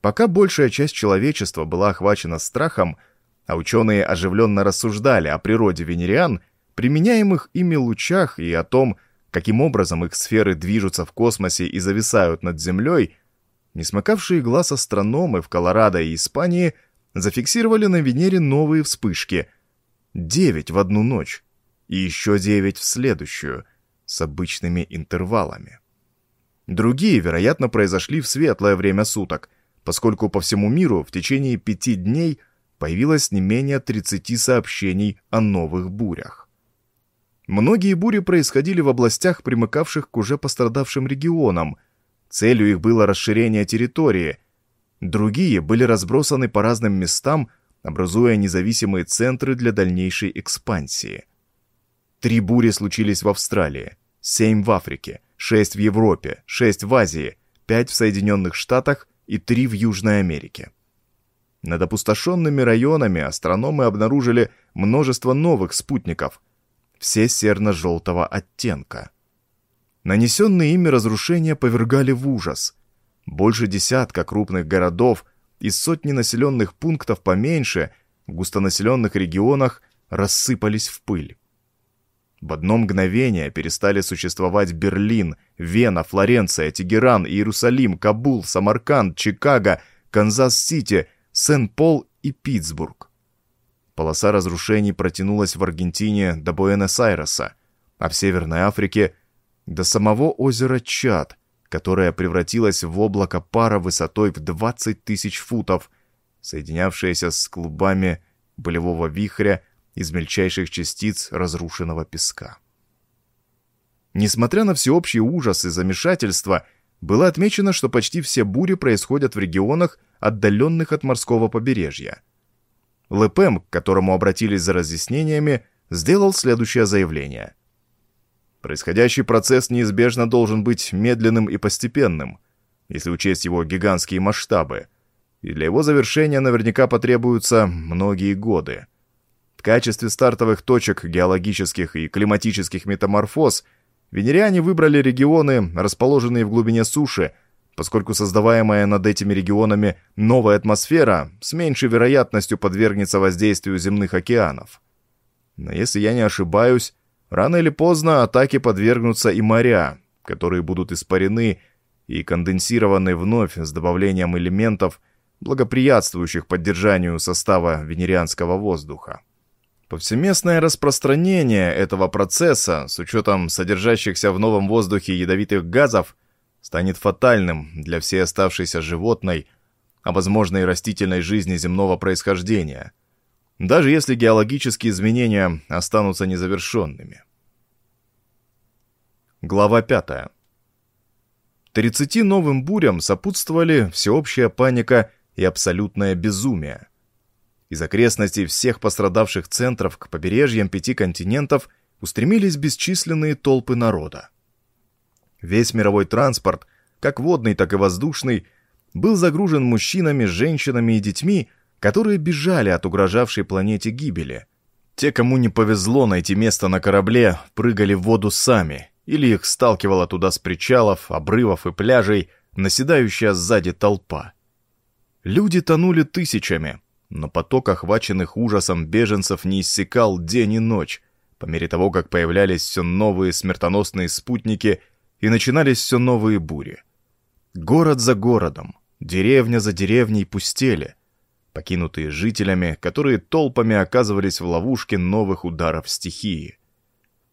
Пока большая часть человечества была охвачена страхом, а ученые оживленно рассуждали о природе венериан, применяемых ими лучах и о том, каким образом их сферы движутся в космосе и зависают над Землей, несмыкавшие глаз астрономы в Колорадо и Испании зафиксировали на Венере новые вспышки. Девять в одну ночь и еще девять в следующую — с обычными интервалами. Другие, вероятно, произошли в светлое время суток, поскольку по всему миру в течение пяти дней появилось не менее 30 сообщений о новых бурях. Многие бури происходили в областях, примыкавших к уже пострадавшим регионам. Целью их было расширение территории. Другие были разбросаны по разным местам, образуя независимые центры для дальнейшей экспансии – Три бури случились в Австралии, семь в Африке, шесть в Европе, шесть в Азии, пять в Соединенных Штатах и три в Южной Америке. Над опустошенными районами астрономы обнаружили множество новых спутников, все серно-желтого оттенка. Нанесенные ими разрушения повергали в ужас. Больше десятка крупных городов и сотни населенных пунктов поменьше в густонаселенных регионах рассыпались в пыль. В одно мгновение перестали существовать Берлин, Вена, Флоренция, Тегеран, Иерусалим, Кабул, Самарканд, Чикаго, Канзас-Сити, Сен-Пол и Питтсбург. Полоса разрушений протянулась в Аргентине до Буэнос-Айреса, а в Северной Африке до самого озера Чад, которое превратилось в облако пара высотой в 20 тысяч футов, соединявшееся с клубами болевого вихря из мельчайших частиц разрушенного песка. Несмотря на всеобщий ужас и замешательство, было отмечено, что почти все бури происходят в регионах, отдаленных от морского побережья. ЛПМ, к которому обратились за разъяснениями, сделал следующее заявление. Происходящий процесс неизбежно должен быть медленным и постепенным, если учесть его гигантские масштабы, и для его завершения наверняка потребуются многие годы. В качестве стартовых точек геологических и климатических метаморфоз венериане выбрали регионы, расположенные в глубине суши, поскольку создаваемая над этими регионами новая атмосфера с меньшей вероятностью подвергнется воздействию земных океанов. Но если я не ошибаюсь, Рано или поздно атаке подвергнутся и моря, которые будут испарены и конденсированы вновь с добавлением элементов, благоприятствующих поддержанию состава венерианского воздуха. Повсеместное распространение этого процесса с учетом содержащихся в новом воздухе ядовитых газов станет фатальным для всей оставшейся животной, а возможно и растительной жизни земного происхождения, даже если геологические изменения останутся незавершенными. Глава 5. 30 новым бурям сопутствовали всеобщая паника и абсолютное безумие. Из окрестностей всех пострадавших центров к побережьям пяти континентов устремились бесчисленные толпы народа. Весь мировой транспорт, как водный, так и воздушный, был загружен мужчинами, женщинами и детьми, которые бежали от угрожавшей планете гибели. Те, кому не повезло найти место на корабле, прыгали в воду сами, или их сталкивала туда с причалов, обрывов и пляжей наседающая сзади толпа. Люди тонули тысячами, но поток охваченных ужасом беженцев не иссякал день и ночь, по мере того, как появлялись все новые смертоносные спутники и начинались все новые бури. Город за городом, деревня за деревней пустели, покинутые жителями, которые толпами оказывались в ловушке новых ударов стихии.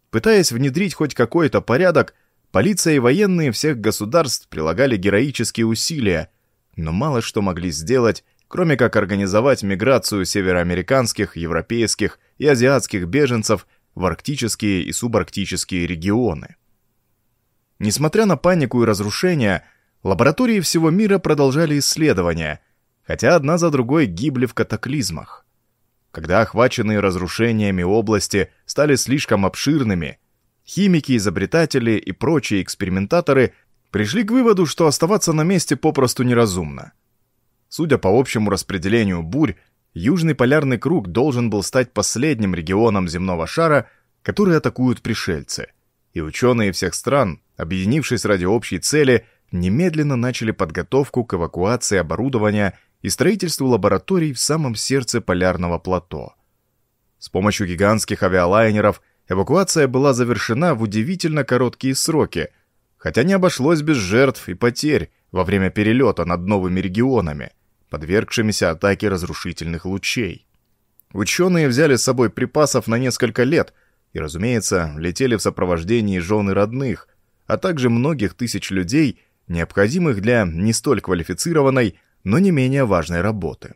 Пытаясь внедрить хоть какой-то порядок, полиция и военные всех государств прилагали героические усилия, но мало что могли сделать, кроме как организовать миграцию североамериканских, европейских и азиатских беженцев в арктические и субарктические регионы. Несмотря на панику и разрушения, лаборатории всего мира продолжали исследования, хотя одна за другой гибли в катаклизмах. Когда охваченные разрушениями области стали слишком обширными, химики, изобретатели и прочие экспериментаторы пришли к выводу, что оставаться на месте попросту неразумно. Судя по общему распределению бурь, Южный полярный круг должен был стать последним регионом земного шара, который атакуют пришельцы. И ученые всех стран, объединившись ради общей цели, немедленно начали подготовку к эвакуации оборудования и строительству лабораторий в самом сердце полярного плато. С помощью гигантских авиалайнеров эвакуация была завершена в удивительно короткие сроки, хотя не обошлось без жертв и потерь во время перелета над новыми регионами, подвергшимися атаке разрушительных лучей. Ученые взяли с собой припасов на несколько лет и, разумеется, летели в сопровождении жены родных, а также многих тысяч людей, необходимых для не столь квалифицированной, но не менее важной работы.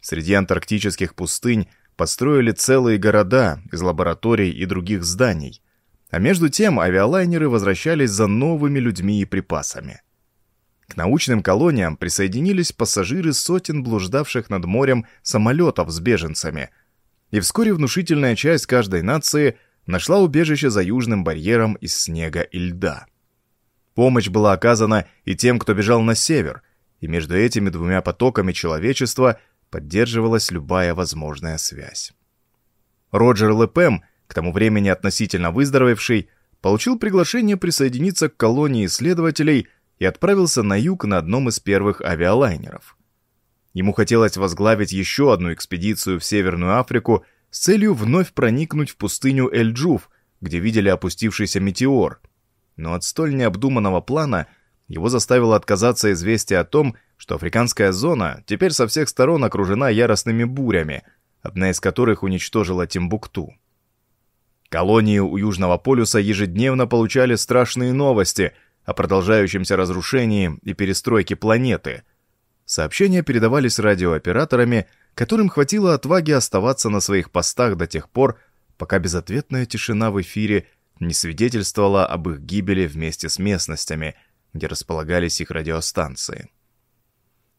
Среди антарктических пустынь построили целые города из лабораторий и других зданий, а между тем авиалайнеры возвращались за новыми людьми и припасами. К научным колониям присоединились пассажиры сотен блуждавших над морем самолетов с беженцами, и вскоре внушительная часть каждой нации нашла убежище за южным барьером из снега и льда. Помощь была оказана и тем, кто бежал на север, и между этими двумя потоками человечества поддерживалась любая возможная связь. Роджер Лепем, к тому времени относительно выздоровевший, получил приглашение присоединиться к колонии исследователей и отправился на юг на одном из первых авиалайнеров. Ему хотелось возглавить еще одну экспедицию в Северную Африку с целью вновь проникнуть в пустыню Эль-Джуф, где видели опустившийся метеор – но от столь необдуманного плана его заставило отказаться известие о том, что африканская зона теперь со всех сторон окружена яростными бурями, одна из которых уничтожила Тимбукту. Колонии у Южного полюса ежедневно получали страшные новости о продолжающемся разрушении и перестройке планеты. Сообщения передавались радиооператорами, которым хватило отваги оставаться на своих постах до тех пор, пока безответная тишина в эфире не свидетельствовала об их гибели вместе с местностями, где располагались их радиостанции.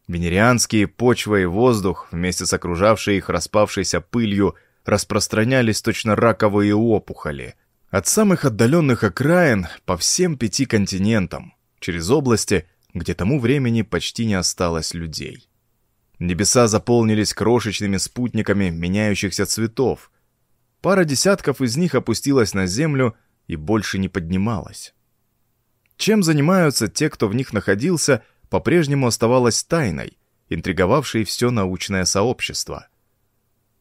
Венерианские почва и воздух, вместе с окружавшей их распавшейся пылью, распространялись точно раковые опухоли. От самых отдаленных окраин по всем пяти континентам, через области, где тому времени почти не осталось людей. Небеса заполнились крошечными спутниками меняющихся цветов. Пара десятков из них опустилась на землю и больше не поднималась. Чем занимаются те, кто в них находился, по-прежнему оставалось тайной, интриговавшей все научное сообщество.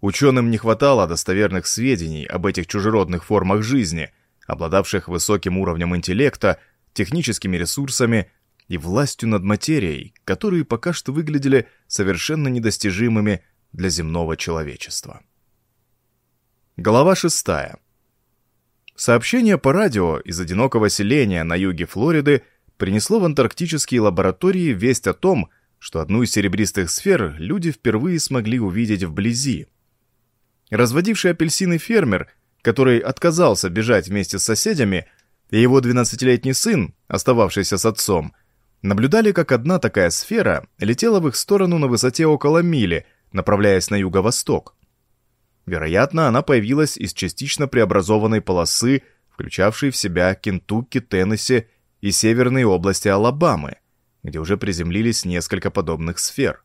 Ученым не хватало достоверных сведений об этих чужеродных формах жизни, обладавших высоким уровнем интеллекта, техническими ресурсами и властью над материей, которые пока что выглядели совершенно недостижимыми для земного человечества. Глава шестая. Сообщение по радио из одинокого селения на юге Флориды принесло в антарктические лаборатории весть о том, что одну из серебристых сфер люди впервые смогли увидеть вблизи. Разводивший апельсины фермер, который отказался бежать вместе с соседями, и его 12-летний сын, остававшийся с отцом, наблюдали, как одна такая сфера летела в их сторону на высоте около мили, направляясь на юго-восток. Вероятно, она появилась из частично преобразованной полосы, включавшей в себя Кентукки, Теннесси и северные области Алабамы, где уже приземлились несколько подобных сфер.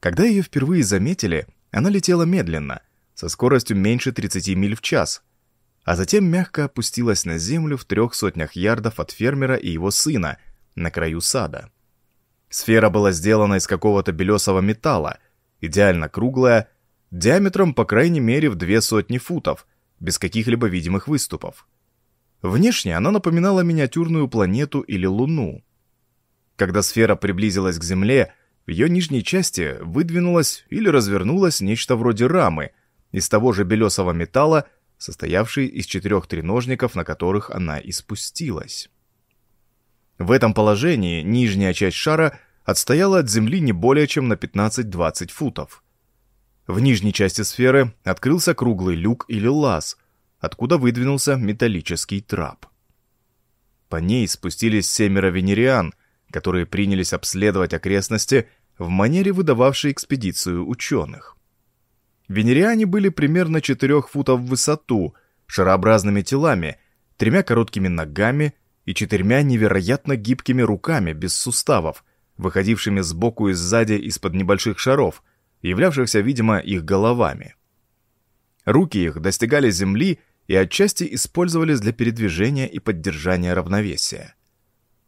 Когда ее впервые заметили, она летела медленно, со скоростью меньше 30 миль в час, а затем мягко опустилась на землю в трех сотнях ярдов от фермера и его сына, на краю сада. Сфера была сделана из какого-то белесого металла, идеально круглая, диаметром по крайней мере в две сотни футов, без каких-либо видимых выступов. Внешне она напоминала миниатюрную планету или Луну. Когда сфера приблизилась к Земле, в ее нижней части выдвинулось или развернулось нечто вроде рамы из того же белесого металла, состоявшей из четырех треножников, на которых она и спустилась. В этом положении нижняя часть шара отстояла от Земли не более чем на 15-20 футов. В нижней части сферы открылся круглый люк или лаз, откуда выдвинулся металлический трап. По ней спустились семеро венериан, которые принялись обследовать окрестности в манере выдававшей экспедицию ученых. Венериане были примерно 4 футов в высоту, шарообразными телами, тремя короткими ногами и четырьмя невероятно гибкими руками без суставов, выходившими сбоку и сзади из-под небольших шаров – являвшихся, видимо, их головами. Руки их достигали земли и отчасти использовались для передвижения и поддержания равновесия.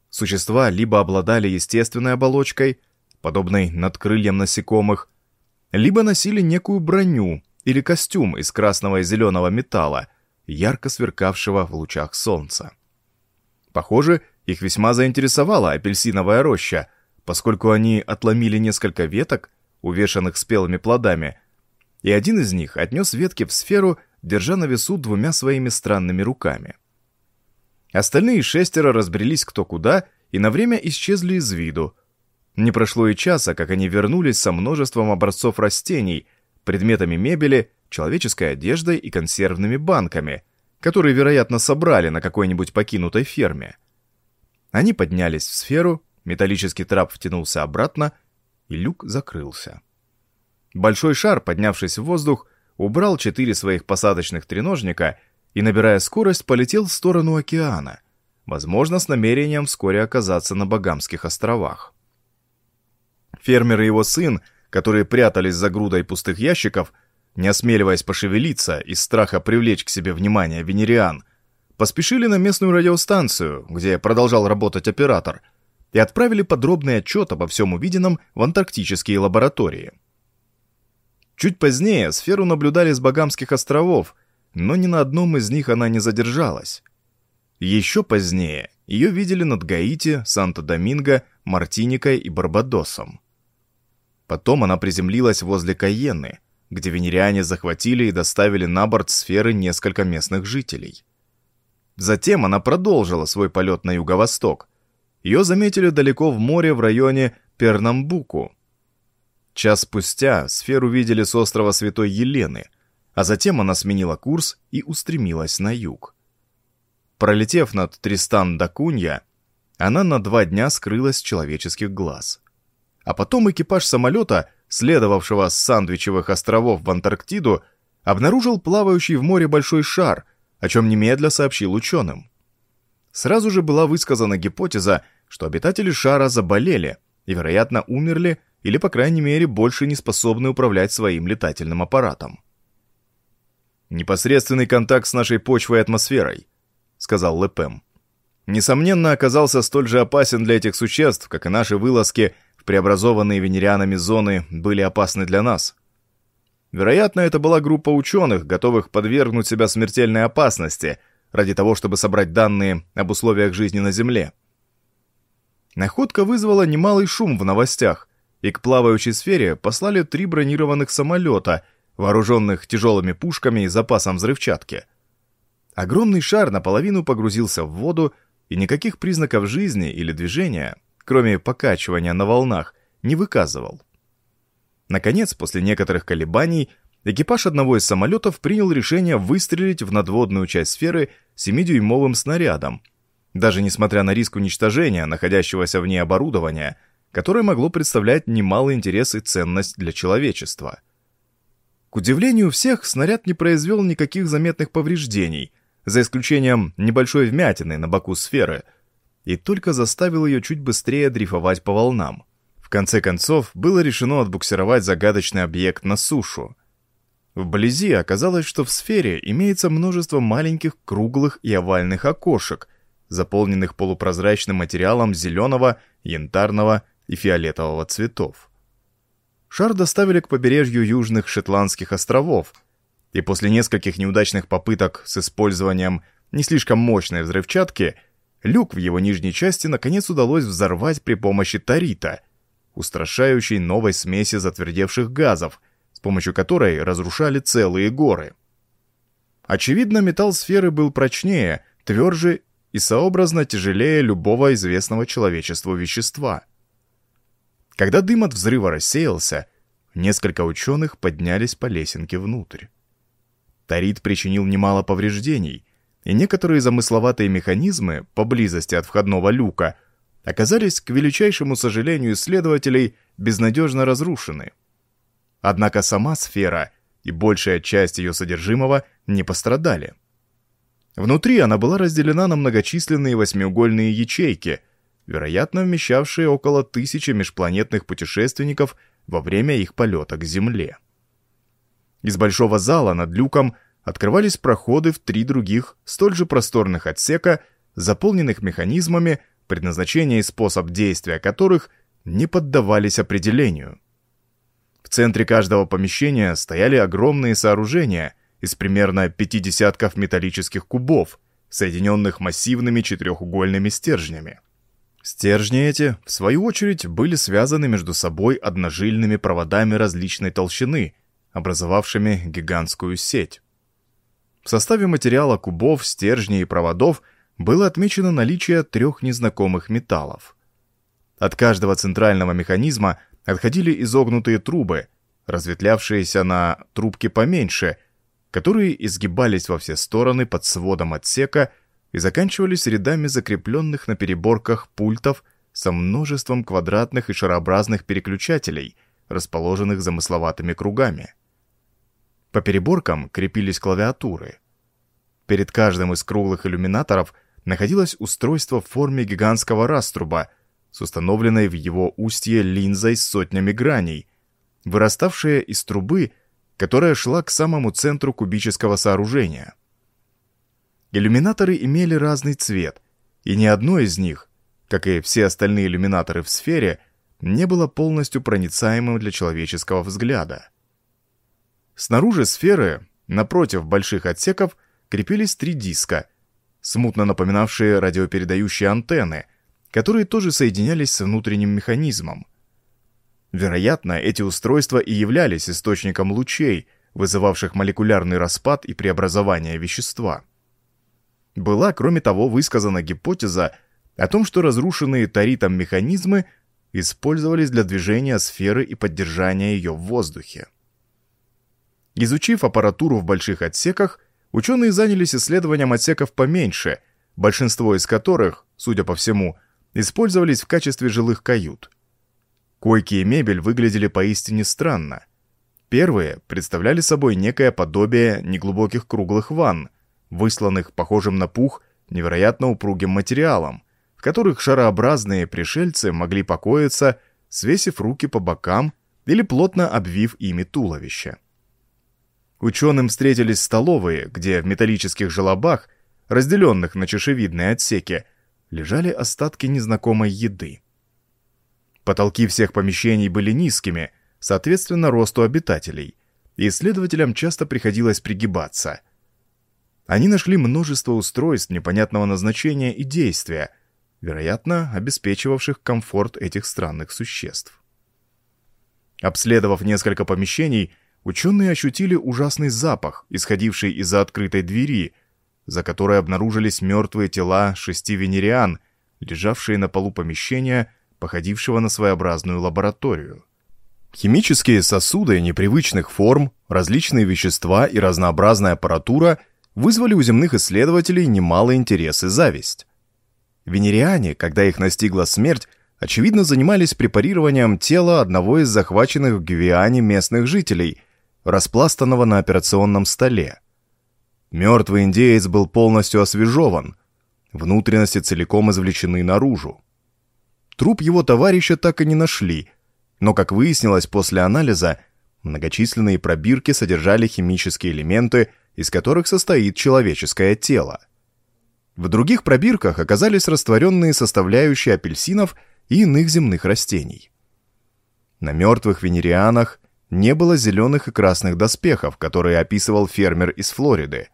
Существа либо обладали естественной оболочкой, подобной надкрыльям насекомых, либо носили некую броню или костюм из красного и зеленого металла, ярко сверкавшего в лучах солнца. Похоже, их весьма заинтересовала апельсиновая роща, поскольку они отломили несколько веток увешанных спелыми плодами, и один из них отнес ветки в сферу, держа на весу двумя своими странными руками. Остальные шестеро разбрелись кто куда и на время исчезли из виду. Не прошло и часа, как они вернулись со множеством образцов растений, предметами мебели, человеческой одеждой и консервными банками, которые, вероятно, собрали на какой-нибудь покинутой ферме. Они поднялись в сферу, металлический трап втянулся обратно — и люк закрылся. Большой шар, поднявшись в воздух, убрал четыре своих посадочных треножника и, набирая скорость, полетел в сторону океана, возможно, с намерением вскоре оказаться на Багамских островах. Фермер и его сын, которые прятались за грудой пустых ящиков, не осмеливаясь пошевелиться из страха привлечь к себе внимание венериан, поспешили на местную радиостанцию, где продолжал работать оператор – и отправили подробный отчет обо всем увиденном в антарктические лаборатории. Чуть позднее сферу наблюдали с Багамских островов, но ни на одном из них она не задержалась. Еще позднее ее видели над Гаити, Санто-Доминго, Мартиникой и Барбадосом. Потом она приземлилась возле Кайенны, где венериане захватили и доставили на борт сферы несколько местных жителей. Затем она продолжила свой полет на юго-восток, ее заметили далеко в море в районе Пернамбуку. Час спустя сферу видели с острова Святой Елены, а затем она сменила курс и устремилась на юг. Пролетев над Тристан-да-Кунья, она на два дня скрылась с человеческих глаз. А потом экипаж самолета, следовавшего с Сандвичевых островов в Антарктиду, обнаружил плавающий в море большой шар, о чем немедля сообщил ученым. Сразу же была высказана гипотеза, что обитатели шара заболели и, вероятно, умерли или, по крайней мере, больше не способны управлять своим летательным аппаратом. «Непосредственный контакт с нашей почвой и атмосферой», — сказал Лепем. «Несомненно, оказался столь же опасен для этих существ, как и наши вылазки в преобразованные венерианами зоны были опасны для нас. Вероятно, это была группа ученых, готовых подвергнуть себя смертельной опасности ради того, чтобы собрать данные об условиях жизни на Земле. Находка вызвала немалый шум в новостях, и к плавающей сфере послали три бронированных самолета, вооруженных тяжелыми пушками и запасом взрывчатки. Огромный шар наполовину погрузился в воду, и никаких признаков жизни или движения, кроме покачивания на волнах, не выказывал. Наконец, после некоторых колебаний, экипаж одного из самолетов принял решение выстрелить в надводную часть сферы 7-дюймовым снарядом, даже несмотря на риск уничтожения находящегося в ней оборудования, которое могло представлять немалый интерес и ценность для человечества. К удивлению всех, снаряд не произвел никаких заметных повреждений, за исключением небольшой вмятины на боку сферы, и только заставил ее чуть быстрее дрейфовать по волнам. В конце концов, было решено отбуксировать загадочный объект на сушу. Вблизи оказалось, что в сфере имеется множество маленьких круглых и овальных окошек, заполненных полупрозрачным материалом зеленого, янтарного и фиолетового цветов. Шар доставили к побережью Южных Шотландских островов, и после нескольких неудачных попыток с использованием не слишком мощной взрывчатки, люк в его нижней части наконец удалось взорвать при помощи тарита, устрашающей новой смеси затвердевших газов, с помощью которой разрушали целые горы. Очевидно, металл сферы был прочнее, тверже и сообразно тяжелее любого известного человечеству вещества. Когда дым от взрыва рассеялся, несколько ученых поднялись по лесенке внутрь. Тарит причинил немало повреждений, и некоторые замысловатые механизмы поблизости от входного люка – оказались, к величайшему сожалению исследователей, безнадежно разрушены. Однако сама сфера и большая часть ее содержимого не пострадали. Внутри она была разделена на многочисленные восьмиугольные ячейки, вероятно, вмещавшие около тысячи межпланетных путешественников во время их полета к Земле. Из большого зала над люком открывались проходы в три других, столь же просторных отсека, заполненных механизмами, предназначение и способ действия которых не поддавались определению. В центре каждого помещения стояли огромные сооружения из примерно пяти десятков металлических кубов, соединенных массивными четырехугольными стержнями. Стержни эти, в свою очередь, были связаны между собой одножильными проводами различной толщины, образовавшими гигантскую сеть. В составе материала кубов, стержней и проводов – было отмечено наличие трех незнакомых металлов. От каждого центрального механизма отходили изогнутые трубы, разветвлявшиеся на трубки поменьше, которые изгибались во все стороны под сводом отсека и заканчивались рядами закрепленных на переборках пультов со множеством квадратных и шарообразных переключателей, расположенных замысловатыми кругами. По переборкам крепились клавиатуры. Перед каждым из круглых иллюминаторов – находилось устройство в форме гигантского раструба с установленной в его устье линзой с сотнями граней, выраставшая из трубы, которая шла к самому центру кубического сооружения. Иллюминаторы имели разный цвет, и ни одно из них, как и все остальные иллюминаторы в сфере, не было полностью проницаемым для человеческого взгляда. Снаружи сферы, напротив больших отсеков, крепились три диска – смутно напоминавшие радиопередающие антенны, которые тоже соединялись с внутренним механизмом. Вероятно, эти устройства и являлись источником лучей, вызывавших молекулярный распад и преобразование вещества. Была, кроме того, высказана гипотеза о том, что разрушенные таритом механизмы использовались для движения сферы и поддержания ее в воздухе. Изучив аппаратуру в больших отсеках, Ученые занялись исследованием отсеков поменьше, большинство из которых, судя по всему, использовались в качестве жилых кают. Койки и мебель выглядели поистине странно. Первые представляли собой некое подобие неглубоких круглых ванн, высланных похожим на пух невероятно упругим материалом, в которых шарообразные пришельцы могли покоиться, свесив руки по бокам или плотно обвив ими туловище. Ученым встретились столовые, где в металлических желобах, разделенных на чешевидные отсеки, лежали остатки незнакомой еды. Потолки всех помещений были низкими, соответственно росту обитателей, и исследователям часто приходилось пригибаться. Они нашли множество устройств непонятного назначения и действия, вероятно, обеспечивавших комфорт этих странных существ. Обследовав несколько помещений, ученые ощутили ужасный запах, исходивший из-за открытой двери, за которой обнаружились мертвые тела шести венериан, лежавшие на полу помещения, походившего на своеобразную лабораторию. Химические сосуды непривычных форм, различные вещества и разнообразная аппаратура вызвали у земных исследователей немалый интерес и зависть. Венериане, когда их настигла смерть, очевидно занимались препарированием тела одного из захваченных в Гвиане местных жителей, распластанного на операционном столе. Мертвый индеец был полностью освежеван, внутренности целиком извлечены наружу. Труп его товарища так и не нашли, но, как выяснилось после анализа, многочисленные пробирки содержали химические элементы, из которых состоит человеческое тело. В других пробирках оказались растворенные составляющие апельсинов и иных земных растений. На мертвых венерианах не было зеленых и красных доспехов, которые описывал фермер из Флориды.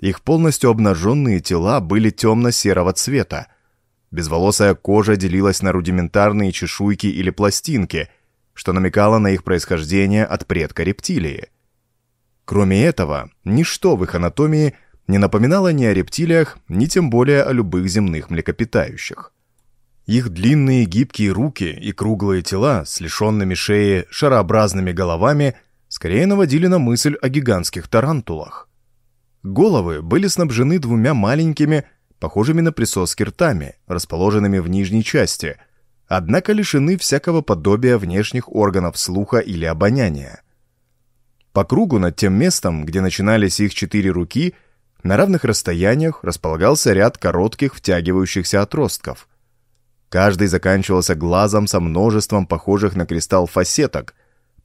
Их полностью обнаженные тела были темно-серого цвета, Безволосая кожа делилась на рудиментарные чешуйки или пластинки, что намекало на их происхождение от предка рептилии. Кроме этого, ничто в их анатомии не напоминало ни о рептилиях, ни тем более о любых земных млекопитающих. Их длинные гибкие руки и круглые тела с лишенными шеи шарообразными головами скорее наводили на мысль о гигантских тарантулах. Головы были снабжены двумя маленькими, похожими на присоски ртами, расположенными в нижней части, однако лишены всякого подобия внешних органов слуха или обоняния. По кругу над тем местом, где начинались их четыре руки, на равных расстояниях располагался ряд коротких втягивающихся отростков. Каждый заканчивался глазом со множеством похожих на кристалл фасеток,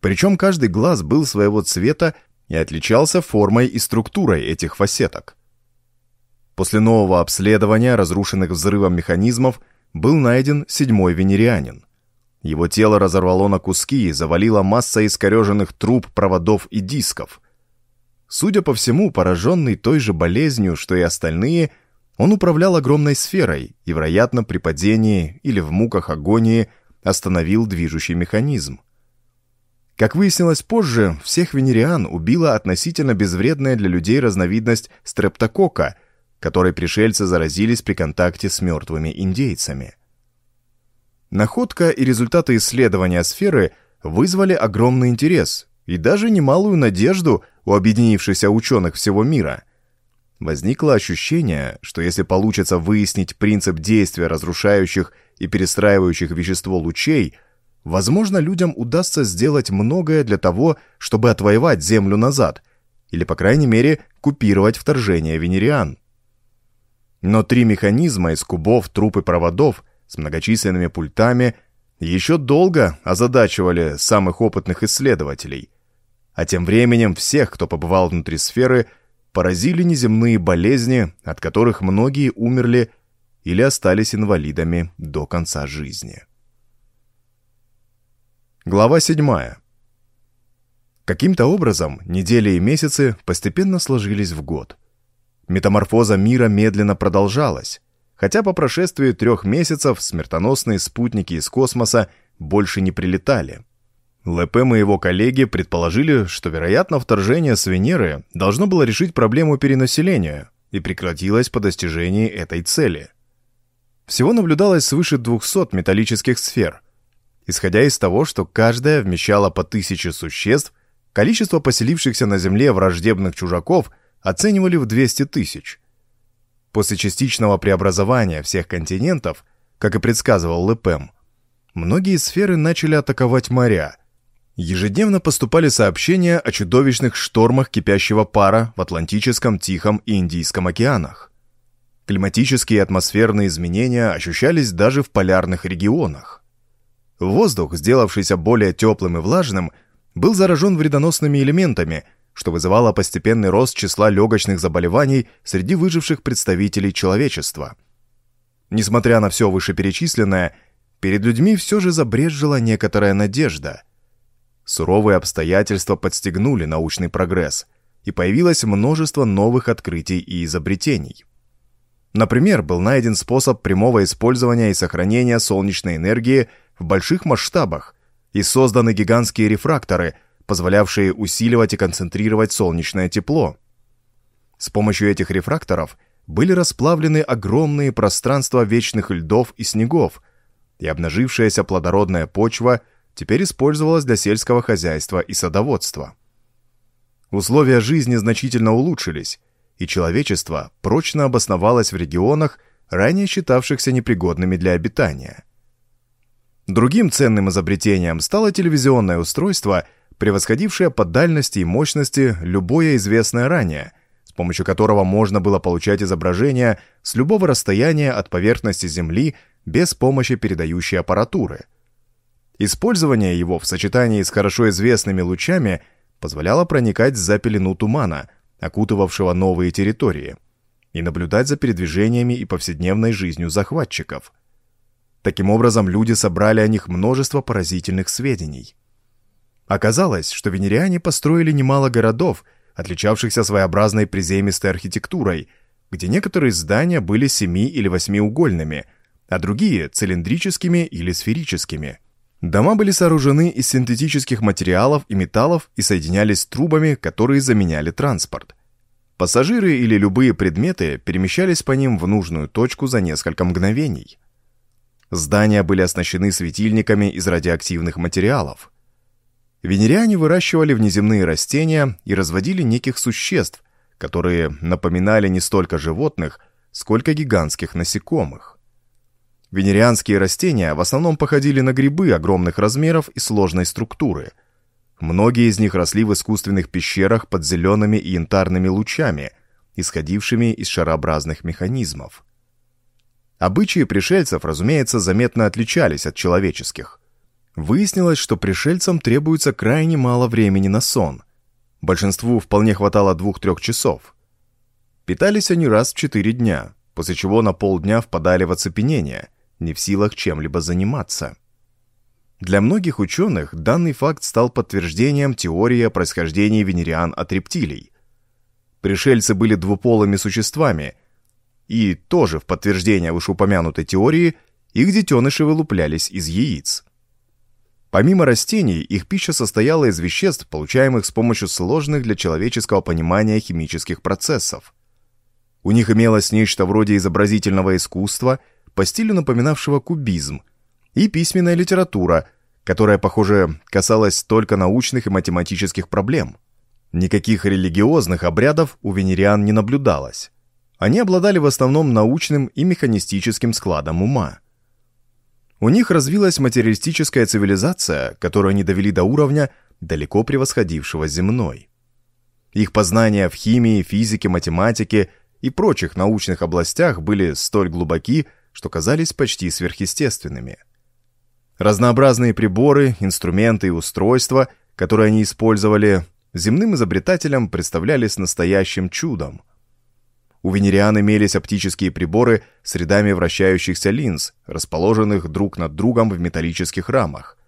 причем каждый глаз был своего цвета и отличался формой и структурой этих фасеток. После нового обследования разрушенных взрывом механизмов был найден седьмой венерианин. Его тело разорвало на куски и завалило масса искореженных труб, проводов и дисков. Судя по всему, пораженный той же болезнью, что и остальные, он управлял огромной сферой и, вероятно, при падении или в муках агонии остановил движущий механизм. Как выяснилось позже, всех венериан убила относительно безвредная для людей разновидность стрептокока – которой пришельцы заразились при контакте с мертвыми индейцами. Находка и результаты исследования сферы вызвали огромный интерес и даже немалую надежду у объединившихся ученых всего мира. Возникло ощущение, что если получится выяснить принцип действия разрушающих и перестраивающих вещество лучей, возможно, людям удастся сделать многое для того, чтобы отвоевать Землю назад, или, по крайней мере, купировать вторжение венериан. Но три механизма из кубов, труб и проводов с многочисленными пультами еще долго озадачивали самых опытных исследователей. А тем временем всех, кто побывал внутри сферы, поразили неземные болезни, от которых многие умерли или остались инвалидами до конца жизни. Глава 7. Каким-то образом недели и месяцы постепенно сложились в год – Метаморфоза мира медленно продолжалась, хотя по прошествии трех месяцев смертоносные спутники из космоса больше не прилетали. ЛПМ и его коллеги предположили, что, вероятно, вторжение с Венеры должно было решить проблему перенаселения и прекратилось по достижении этой цели. Всего наблюдалось свыше 200 металлических сфер. Исходя из того, что каждая вмещала по тысяче существ, количество поселившихся на Земле враждебных чужаков – оценивали в 200 тысяч. После частичного преобразования всех континентов, как и предсказывал Лепем, многие сферы начали атаковать моря. Ежедневно поступали сообщения о чудовищных штормах кипящего пара в Атлантическом, Тихом и Индийском океанах. Климатические и атмосферные изменения ощущались даже в полярных регионах. Воздух, сделавшийся более теплым и влажным, был заражен вредоносными элементами – что вызывало постепенный рост числа легочных заболеваний среди выживших представителей человечества. Несмотря на все вышеперечисленное, перед людьми все же забрежжила некоторая надежда. суровые обстоятельства подстегнули научный прогресс, и появилось множество новых открытий и изобретений. Например, был найден способ прямого использования и сохранения солнечной энергии в больших масштабах и созданы гигантские рефракторы, позволявшие усиливать и концентрировать солнечное тепло. С помощью этих рефракторов были расплавлены огромные пространства вечных льдов и снегов, и обнажившаяся плодородная почва теперь использовалась для сельского хозяйства и садоводства. Условия жизни значительно улучшились, и человечество прочно обосновалось в регионах, ранее считавшихся непригодными для обитания. Другим ценным изобретением стало телевизионное устройство, превосходившее по дальности и мощности любое известное ранее, с помощью которого можно было получать изображения с любого расстояния от поверхности Земли без помощи передающей аппаратуры. Использование его в сочетании с хорошо известными лучами позволяло проникать за пелену тумана, окутывавшего новые территории, и наблюдать за передвижениями и повседневной жизнью захватчиков. Таким образом, люди собрали о них множество поразительных сведений. Оказалось, что венериане построили немало городов, отличавшихся своеобразной приземистой архитектурой, где некоторые здания были семи- или восьмиугольными, а другие — цилиндрическими или сферическими. Дома были сооружены из синтетических материалов и металлов и соединялись трубами, которые заменяли транспорт. Пассажиры или любые предметы перемещались по ним в нужную точку за несколько мгновений. Здания были оснащены светильниками из радиоактивных материалов. Венериане выращивали внеземные растения и разводили неких существ, которые напоминали не столько животных, сколько гигантских насекомых. Венерианские растения в основном походили на грибы огромных размеров и сложной структуры. Многие из них росли в искусственных пещерах под зелеными и янтарными лучами, исходившими из шарообразных механизмов. Обычаи пришельцев, разумеется, заметно отличались от человеческих. Выяснилось, что пришельцам требуется крайне мало времени на сон. Большинству вполне хватало двух-трех часов. Питались они раз в четыре дня, после чего на полдня впадали в оцепенение – не в силах чем-либо заниматься. Для многих ученых данный факт стал подтверждением теории о происхождении венериан от рептилий. Пришельцы были двуполыми существами, и тоже в подтверждение вышеупомянутой теории их детеныши вылуплялись из яиц. Помимо растений, их пища состояла из веществ, получаемых с помощью сложных для человеческого понимания химических процессов. У них имелось нечто вроде изобразительного искусства – по стилю напоминавшего кубизм, и письменная литература, которая, похоже, касалась только научных и математических проблем. Никаких религиозных обрядов у венериан не наблюдалось. Они обладали в основном научным и механистическим складом ума. У них развилась материалистическая цивилизация, которую они довели до уровня, далеко превосходившего земной. Их познания в химии, физике, математике и прочих научных областях были столь глубоки, что казались почти сверхъестественными. Разнообразные приборы, инструменты и устройства, которые они использовали, земным изобретателям представлялись настоящим чудом. У венериан имелись оптические приборы с рядами вращающихся линз, расположенных друг над другом в металлических рамах.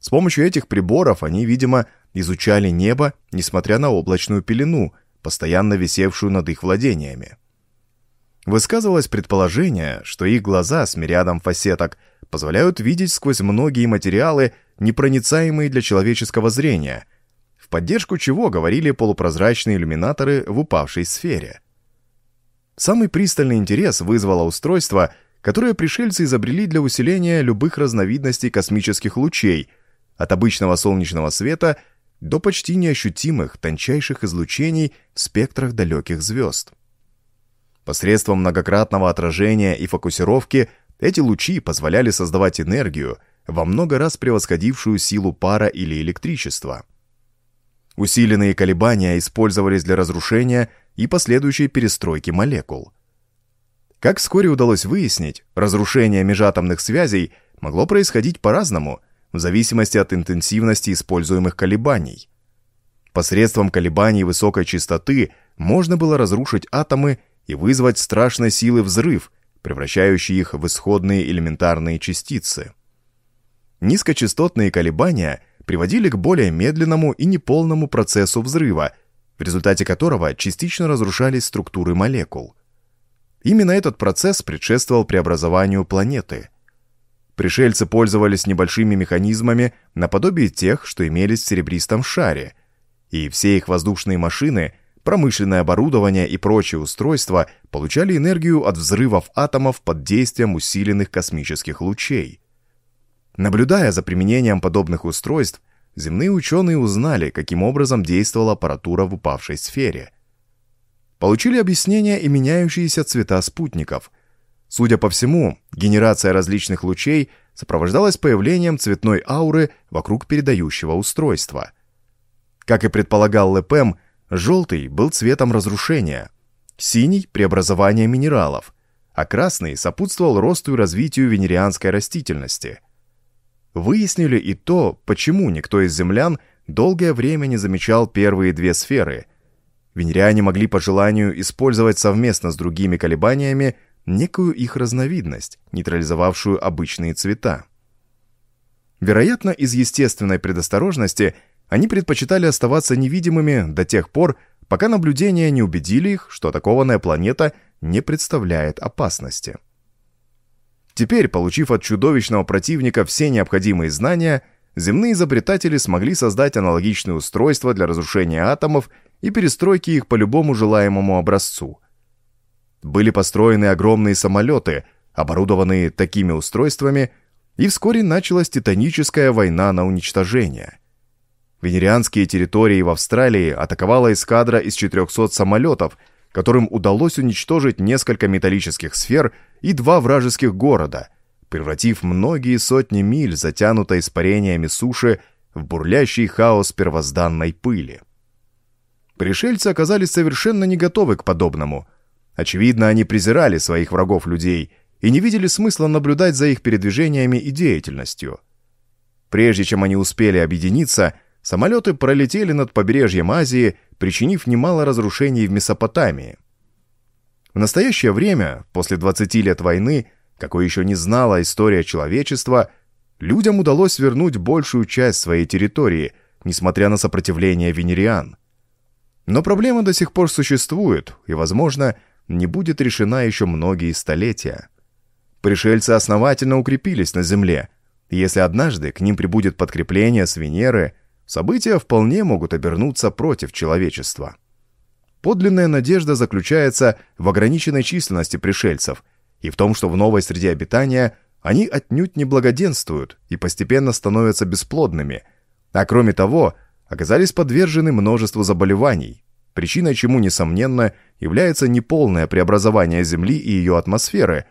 С помощью этих приборов они, видимо, изучали небо, несмотря на облачную пелену, постоянно висевшую над их владениями. Высказывалось предположение, что их глаза с мириадом фасеток позволяют видеть сквозь многие материалы, непроницаемые для человеческого зрения, в поддержку чего говорили полупрозрачные иллюминаторы в упавшей сфере. Самый пристальный интерес вызвало устройство, которое пришельцы изобрели для усиления любых разновидностей космических лучей, от обычного солнечного света до почти неощутимых тончайших излучений в спектрах далеких звезд. Посредством многократного отражения и фокусировки эти лучи позволяли создавать энергию, во много раз превосходившую силу пара или электричества. Усиленные колебания использовались для разрушения и последующей перестройки молекул. Как вскоре удалось выяснить, разрушение межатомных связей могло происходить по-разному, в зависимости от интенсивности используемых колебаний. Посредством колебаний высокой частоты можно было разрушить атомы и вызвать страшной силы взрыв, превращающий их в исходные элементарные частицы. Низкочастотные колебания приводили к более медленному и неполному процессу взрыва, в результате которого частично разрушались структуры молекул. Именно этот процесс предшествовал преобразованию планеты. Пришельцы пользовались небольшими механизмами наподобие тех, что имелись в серебристом шаре, и все их воздушные машины, промышленное оборудование и прочие устройства получали энергию от взрывов атомов под действием усиленных космических лучей. Наблюдая за применением подобных устройств, земные ученые узнали, каким образом действовала аппаратура в упавшей сфере. Получили объяснение и меняющиеся цвета спутников. Судя по всему, генерация различных лучей сопровождалась появлением цветной ауры вокруг передающего устройства. Как и предполагал Лепем, желтый был цветом разрушения, синий – преобразования минералов, а красный сопутствовал росту и развитию венерианской растительности – Выяснили и то, почему никто из землян долгое время не замечал первые две сферы. Венериане могли по желанию использовать совместно с другими колебаниями некую их разновидность, нейтрализовавшую обычные цвета. Вероятно, из естественной предосторожности они предпочитали оставаться невидимыми до тех пор, пока наблюдения не убедили их, что атакованная планета не представляет опасности. Теперь, получив от чудовищного противника все необходимые знания, земные изобретатели смогли создать аналогичные устройства для разрушения атомов и перестройки их по любому желаемому образцу. Были построены огромные самолеты, оборудованные такими устройствами, и вскоре началась титаническая война на уничтожение. Венерианские территории в Австралии атаковала эскадра из 400 самолетов – которым удалось уничтожить несколько металлических сфер и два вражеских города, превратив многие сотни миль, затянутой испарениями суши, в бурлящий хаос первозданной пыли. Пришельцы оказались совершенно не готовы к подобному. Очевидно, они презирали своих врагов-людей и не видели смысла наблюдать за их передвижениями и деятельностью. Прежде чем они успели объединиться, самолеты пролетели над побережьем Азии причинив немало разрушений в Месопотамии. В настоящее время, после 20 лет войны, какой еще не знала история человечества, людям удалось вернуть большую часть своей территории, несмотря на сопротивление венериан. Но проблема до сих пор существует и, возможно, не будет решена еще многие столетия. Пришельцы основательно укрепились на Земле, и если однажды к ним прибудет подкрепление с Венеры – события вполне могут обернуться против человечества. Подлинная надежда заключается в ограниченной численности пришельцев и в том, что в новой среде обитания они отнюдь не благоденствуют и постепенно становятся бесплодными, а кроме того, оказались подвержены множеству заболеваний, причиной чему, несомненно, является неполное преобразование Земли и ее атмосферы,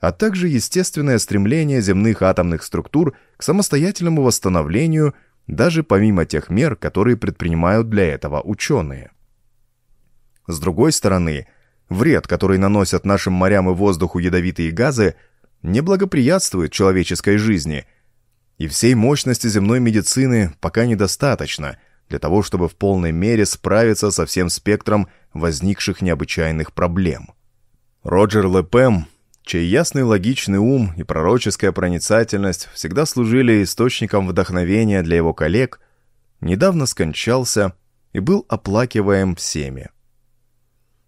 а также естественное стремление земных атомных структур к самостоятельному восстановлению – даже помимо тех мер, которые предпринимают для этого ученые. С другой стороны, вред, который наносят нашим морям и воздуху ядовитые газы, не благоприятствует человеческой жизни, и всей мощности земной медицины пока недостаточно для того, чтобы в полной мере справиться со всем спектром возникших необычайных проблем. Роджер Лепем чей ясный логичный ум и пророческая проницательность всегда служили источником вдохновения для его коллег, недавно скончался и был оплакиваем всеми.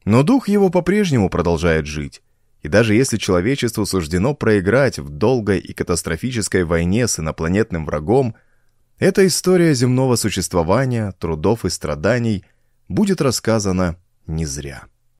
Но дух его по-прежнему продолжает жить, и даже если человечеству суждено проиграть в долгой и катастрофической войне с инопланетным врагом, эта история земного существования, трудов и страданий будет рассказана не зря.